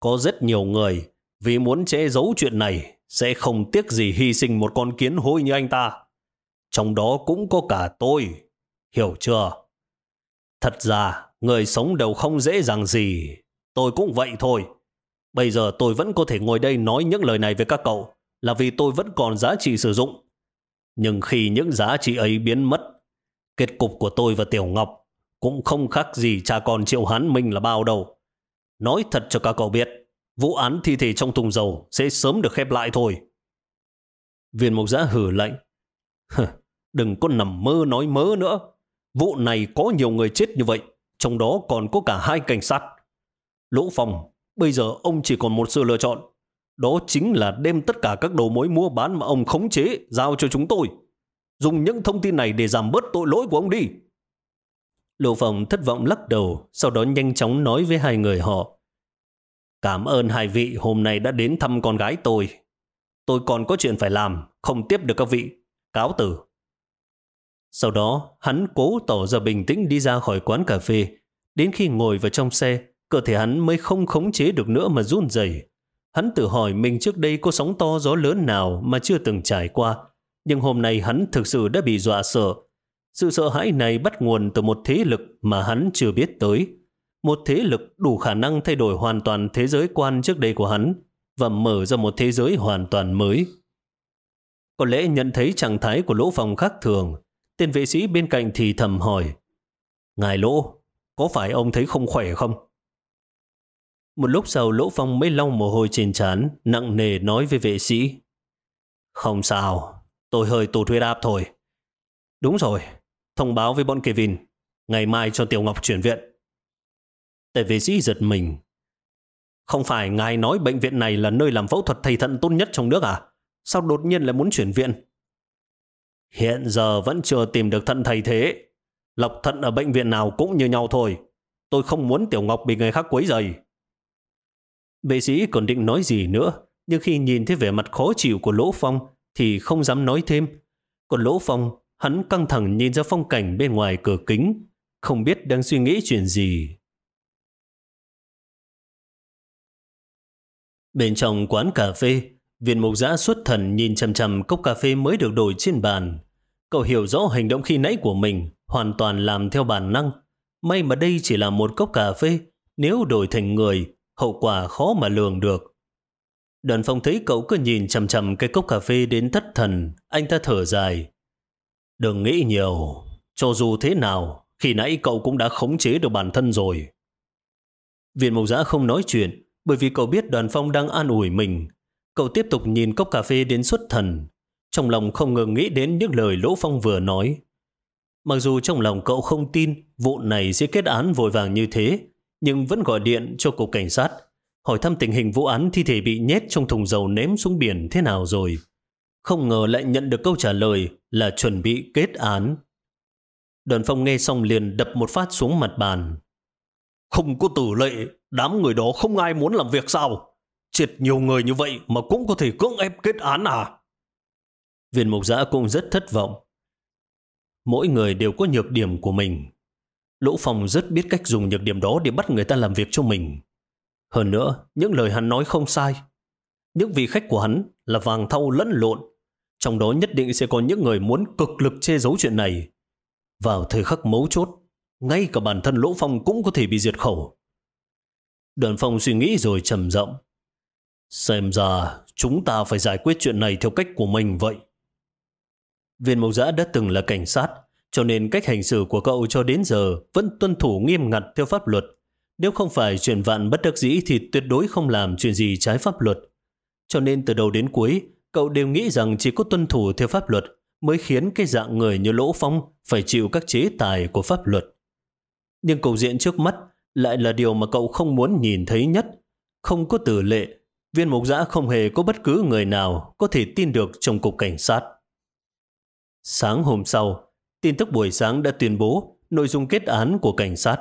Có rất nhiều người vì muốn che giấu chuyện này sẽ không tiếc gì hy sinh một con kiến hôi như anh ta. Trong đó cũng có cả tôi. Hiểu chưa? Thật ra, người sống đều không dễ dàng gì. Tôi cũng vậy thôi. Bây giờ tôi vẫn có thể ngồi đây nói những lời này với các cậu là vì tôi vẫn còn giá trị sử dụng. Nhưng khi những giá trị ấy biến mất, kết cục của tôi và Tiểu Ngọc cũng không khác gì cha con Triệu Hán Minh là bao đâu. Nói thật cho các cậu biết, vụ án thi thể trong thùng dầu sẽ sớm được khép lại thôi. Viên mộc giã hử lạnh. Đừng có nằm mơ nói mớ nữa. Vụ này có nhiều người chết như vậy, trong đó còn có cả hai cảnh sát. Lỗ Phong, bây giờ ông chỉ còn một sự lựa chọn. Đó chính là đem tất cả các đầu mối mua bán mà ông khống chế giao cho chúng tôi. Dùng những thông tin này để giảm bớt tội lỗi của ông đi. Lỗ Phong thất vọng lắc đầu, sau đó nhanh chóng nói với hai người họ. Cảm ơn hai vị hôm nay đã đến thăm con gái tôi. Tôi còn có chuyện phải làm, không tiếp được các vị. Cáo tử. Sau đó, hắn cố tỏ ra bình tĩnh đi ra khỏi quán cà phê. Đến khi ngồi vào trong xe, cơ thể hắn mới không khống chế được nữa mà run rẩy. Hắn tự hỏi mình trước đây có sóng to gió lớn nào mà chưa từng trải qua. Nhưng hôm nay hắn thực sự đã bị dọa sợ. Sự sợ hãi này bắt nguồn từ một thế lực mà hắn chưa biết tới. Một thế lực đủ khả năng thay đổi hoàn toàn thế giới quan trước đây của hắn và mở ra một thế giới hoàn toàn mới. Có lẽ nhận thấy trạng thái của lỗ phòng khác thường, tên vệ sĩ bên cạnh thì thầm hỏi Ngài lỗ, có phải ông thấy không khỏe không? Một lúc sau lỗ phong mới lau mồ hôi trên trán, nặng nề nói với vệ sĩ Không sao, tôi hơi tụt huyết áp thôi. Đúng rồi, thông báo với bọn Kevin, ngày mai cho Tiểu Ngọc chuyển viện. Tề vệ sĩ giật mình. Không phải ngài nói bệnh viện này là nơi làm phẫu thuật thầy thận tốt nhất trong nước à? Sao đột nhiên lại muốn chuyển viện? Hiện giờ vẫn chưa tìm được thận thầy thế. Lọc thận ở bệnh viện nào cũng như nhau thôi. Tôi không muốn Tiểu Ngọc bị người khác quấy rầy. Vệ sĩ còn định nói gì nữa, nhưng khi nhìn thấy vẻ mặt khó chịu của Lỗ Phong thì không dám nói thêm. Còn Lỗ Phong, hắn căng thẳng nhìn ra phong cảnh bên ngoài cửa kính, không biết đang suy nghĩ chuyện gì. Bên trong quán cà phê, viên mục giã xuất thần nhìn chầm chầm cốc cà phê mới được đổi trên bàn. Cậu hiểu rõ hành động khi nãy của mình, hoàn toàn làm theo bản năng. May mà đây chỉ là một cốc cà phê, nếu đổi thành người, hậu quả khó mà lường được. Đoàn phong thấy cậu cứ nhìn chầm chầm cái cốc cà phê đến thất thần, anh ta thở dài. Đừng nghĩ nhiều, cho dù thế nào, khi nãy cậu cũng đã khống chế được bản thân rồi. Viện mục giã không nói chuyện, bởi vì cậu biết đoàn phong đang an ủi mình. Cậu tiếp tục nhìn cốc cà phê đến xuất thần, trong lòng không ngừng nghĩ đến những lời Lỗ Phong vừa nói. Mặc dù trong lòng cậu không tin vụ này sẽ kết án vội vàng như thế, nhưng vẫn gọi điện cho cục cảnh sát, hỏi thăm tình hình vụ án thi thể bị nhét trong thùng dầu ném xuống biển thế nào rồi. Không ngờ lại nhận được câu trả lời là chuẩn bị kết án. Đoàn phong nghe xong liền đập một phát xuống mặt bàn. Không có tử lệ, đám người đó không ai muốn làm việc sao? Triệt nhiều người như vậy mà cũng có thể cưỡng ép kết án à? Viên mục giã cũng rất thất vọng. Mỗi người đều có nhược điểm của mình. Lỗ Phong rất biết cách dùng nhược điểm đó để bắt người ta làm việc cho mình. Hơn nữa, những lời hắn nói không sai. Những vị khách của hắn là vàng thau lẫn lộn. Trong đó nhất định sẽ có những người muốn cực lực che giấu chuyện này. Vào thời khắc mấu chốt, ngay cả bản thân Lỗ Phong cũng có thể bị diệt khẩu. Đoàn Phong suy nghĩ rồi trầm rộng. Xem ra chúng ta phải giải quyết chuyện này theo cách của mình vậy. Viên mộc giã đã từng là cảnh sát, cho nên cách hành xử của cậu cho đến giờ vẫn tuân thủ nghiêm ngặt theo pháp luật. Nếu không phải chuyện vạn bất đắc dĩ thì tuyệt đối không làm chuyện gì trái pháp luật. Cho nên từ đầu đến cuối, cậu đều nghĩ rằng chỉ có tuân thủ theo pháp luật mới khiến cái dạng người như Lỗ Phong phải chịu các chế tài của pháp luật. Nhưng cầu diện trước mắt lại là điều mà cậu không muốn nhìn thấy nhất. Không có tử lệ, viên mục giã không hề có bất cứ người nào có thể tin được trong cục cảnh sát. Sáng hôm sau, tin tức buổi sáng đã tuyên bố nội dung kết án của cảnh sát,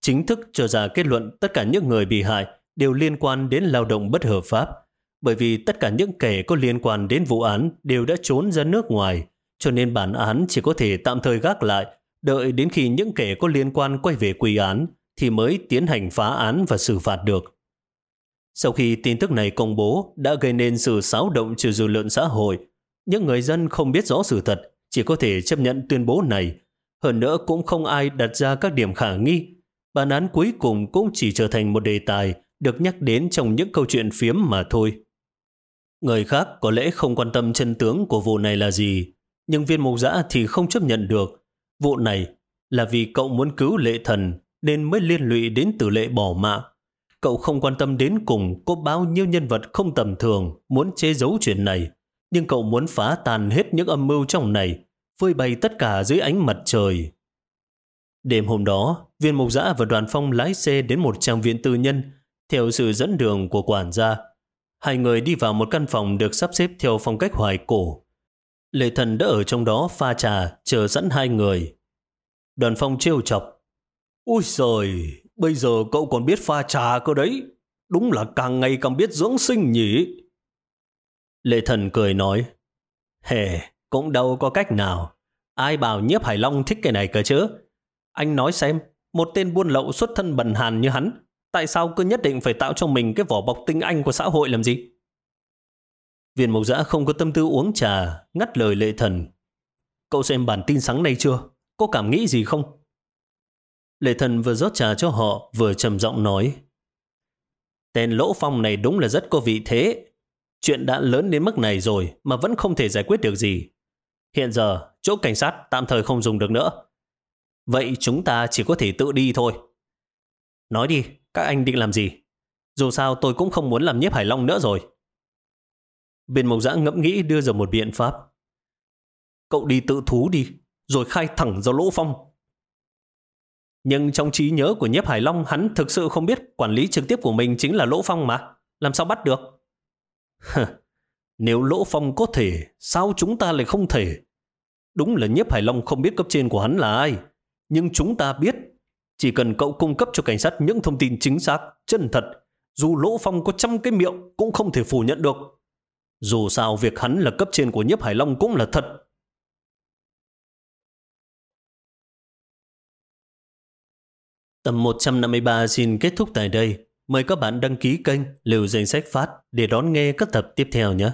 chính thức cho ra kết luận tất cả những người bị hại đều liên quan đến lao động bất hợp pháp, bởi vì tất cả những kẻ có liên quan đến vụ án đều đã trốn ra nước ngoài, cho nên bản án chỉ có thể tạm thời gác lại, đợi đến khi những kẻ có liên quan quay về quy án thì mới tiến hành phá án và xử phạt được. Sau khi tin tức này công bố đã gây nên sự xáo động trừ dư luận xã hội, những người dân không biết rõ sự thật chỉ có thể chấp nhận tuyên bố này. Hơn nữa cũng không ai đặt ra các điểm khả nghi. Bản án cuối cùng cũng chỉ trở thành một đề tài được nhắc đến trong những câu chuyện phiếm mà thôi. Người khác có lẽ không quan tâm chân tướng của vụ này là gì, nhưng viên mục giã thì không chấp nhận được. Vụ này là vì cậu muốn cứu lệ thần nên mới liên lụy đến tử lệ bỏ mạng. Cậu không quan tâm đến cùng có bao nhiêu nhân vật không tầm thường muốn che giấu chuyện này, nhưng cậu muốn phá tan hết những âm mưu trong này phơi bày tất cả dưới ánh mặt trời. Đêm hôm đó, viên mục giã và đoàn phong lái xe đến một trang viện tư nhân theo sự dẫn đường của quản gia. Hai người đi vào một căn phòng được sắp xếp theo phong cách hoài cổ. Lệ thần đã ở trong đó pha trà, chờ sẵn hai người. Đoàn phong trêu chọc. Ôi trời, bây giờ cậu còn biết pha trà cơ đấy. Đúng là càng ngày càng biết dưỡng sinh nhỉ. Lệ thần cười nói. Hề, cũng đâu có cách nào. Ai bảo nhiếp Hải Long thích cái này cơ chứ? Anh nói xem, một tên buôn lậu xuất thân bần hàn như hắn, tại sao cứ nhất định phải tạo cho mình cái vỏ bọc tinh anh của xã hội làm gì? Viên mộc giã không có tâm tư uống trà, ngắt lời lệ thần. Cậu xem bản tin sáng nay chưa? Có cảm nghĩ gì không? Lệ thần vừa rót trà cho họ, vừa trầm giọng nói. Tên lỗ phong này đúng là rất có vị thế. Chuyện đã lớn đến mức này rồi mà vẫn không thể giải quyết được gì. Hiện giờ, chỗ cảnh sát tạm thời không dùng được nữa. Vậy chúng ta chỉ có thể tự đi thôi. Nói đi, các anh định làm gì? Dù sao tôi cũng không muốn làm nhiếp Hải Long nữa rồi. Bên Mộc Giã ngẫm nghĩ đưa ra một biện pháp. Cậu đi tự thú đi, rồi khai thẳng ra lỗ phong. Nhưng trong trí nhớ của nhiếp Hải Long hắn thực sự không biết quản lý trực tiếp của mình chính là lỗ phong mà. Làm sao bắt được? Nếu lỗ phong có thể, sao chúng ta lại không thể? Đúng là nhiếp Hải Long không biết cấp trên của hắn là ai. Nhưng chúng ta biết, chỉ cần cậu cung cấp cho cảnh sát những thông tin chính xác, chân thật, dù Lỗ Phong có trăm cái miệng cũng không thể phủ nhận được. Dù sao việc hắn là cấp trên của nhấp Hải Long cũng là thật. Tầm 153 xin kết thúc tại đây. Mời các bạn đăng ký kênh Liều Danh Sách Phát để đón nghe các tập tiếp theo nhé.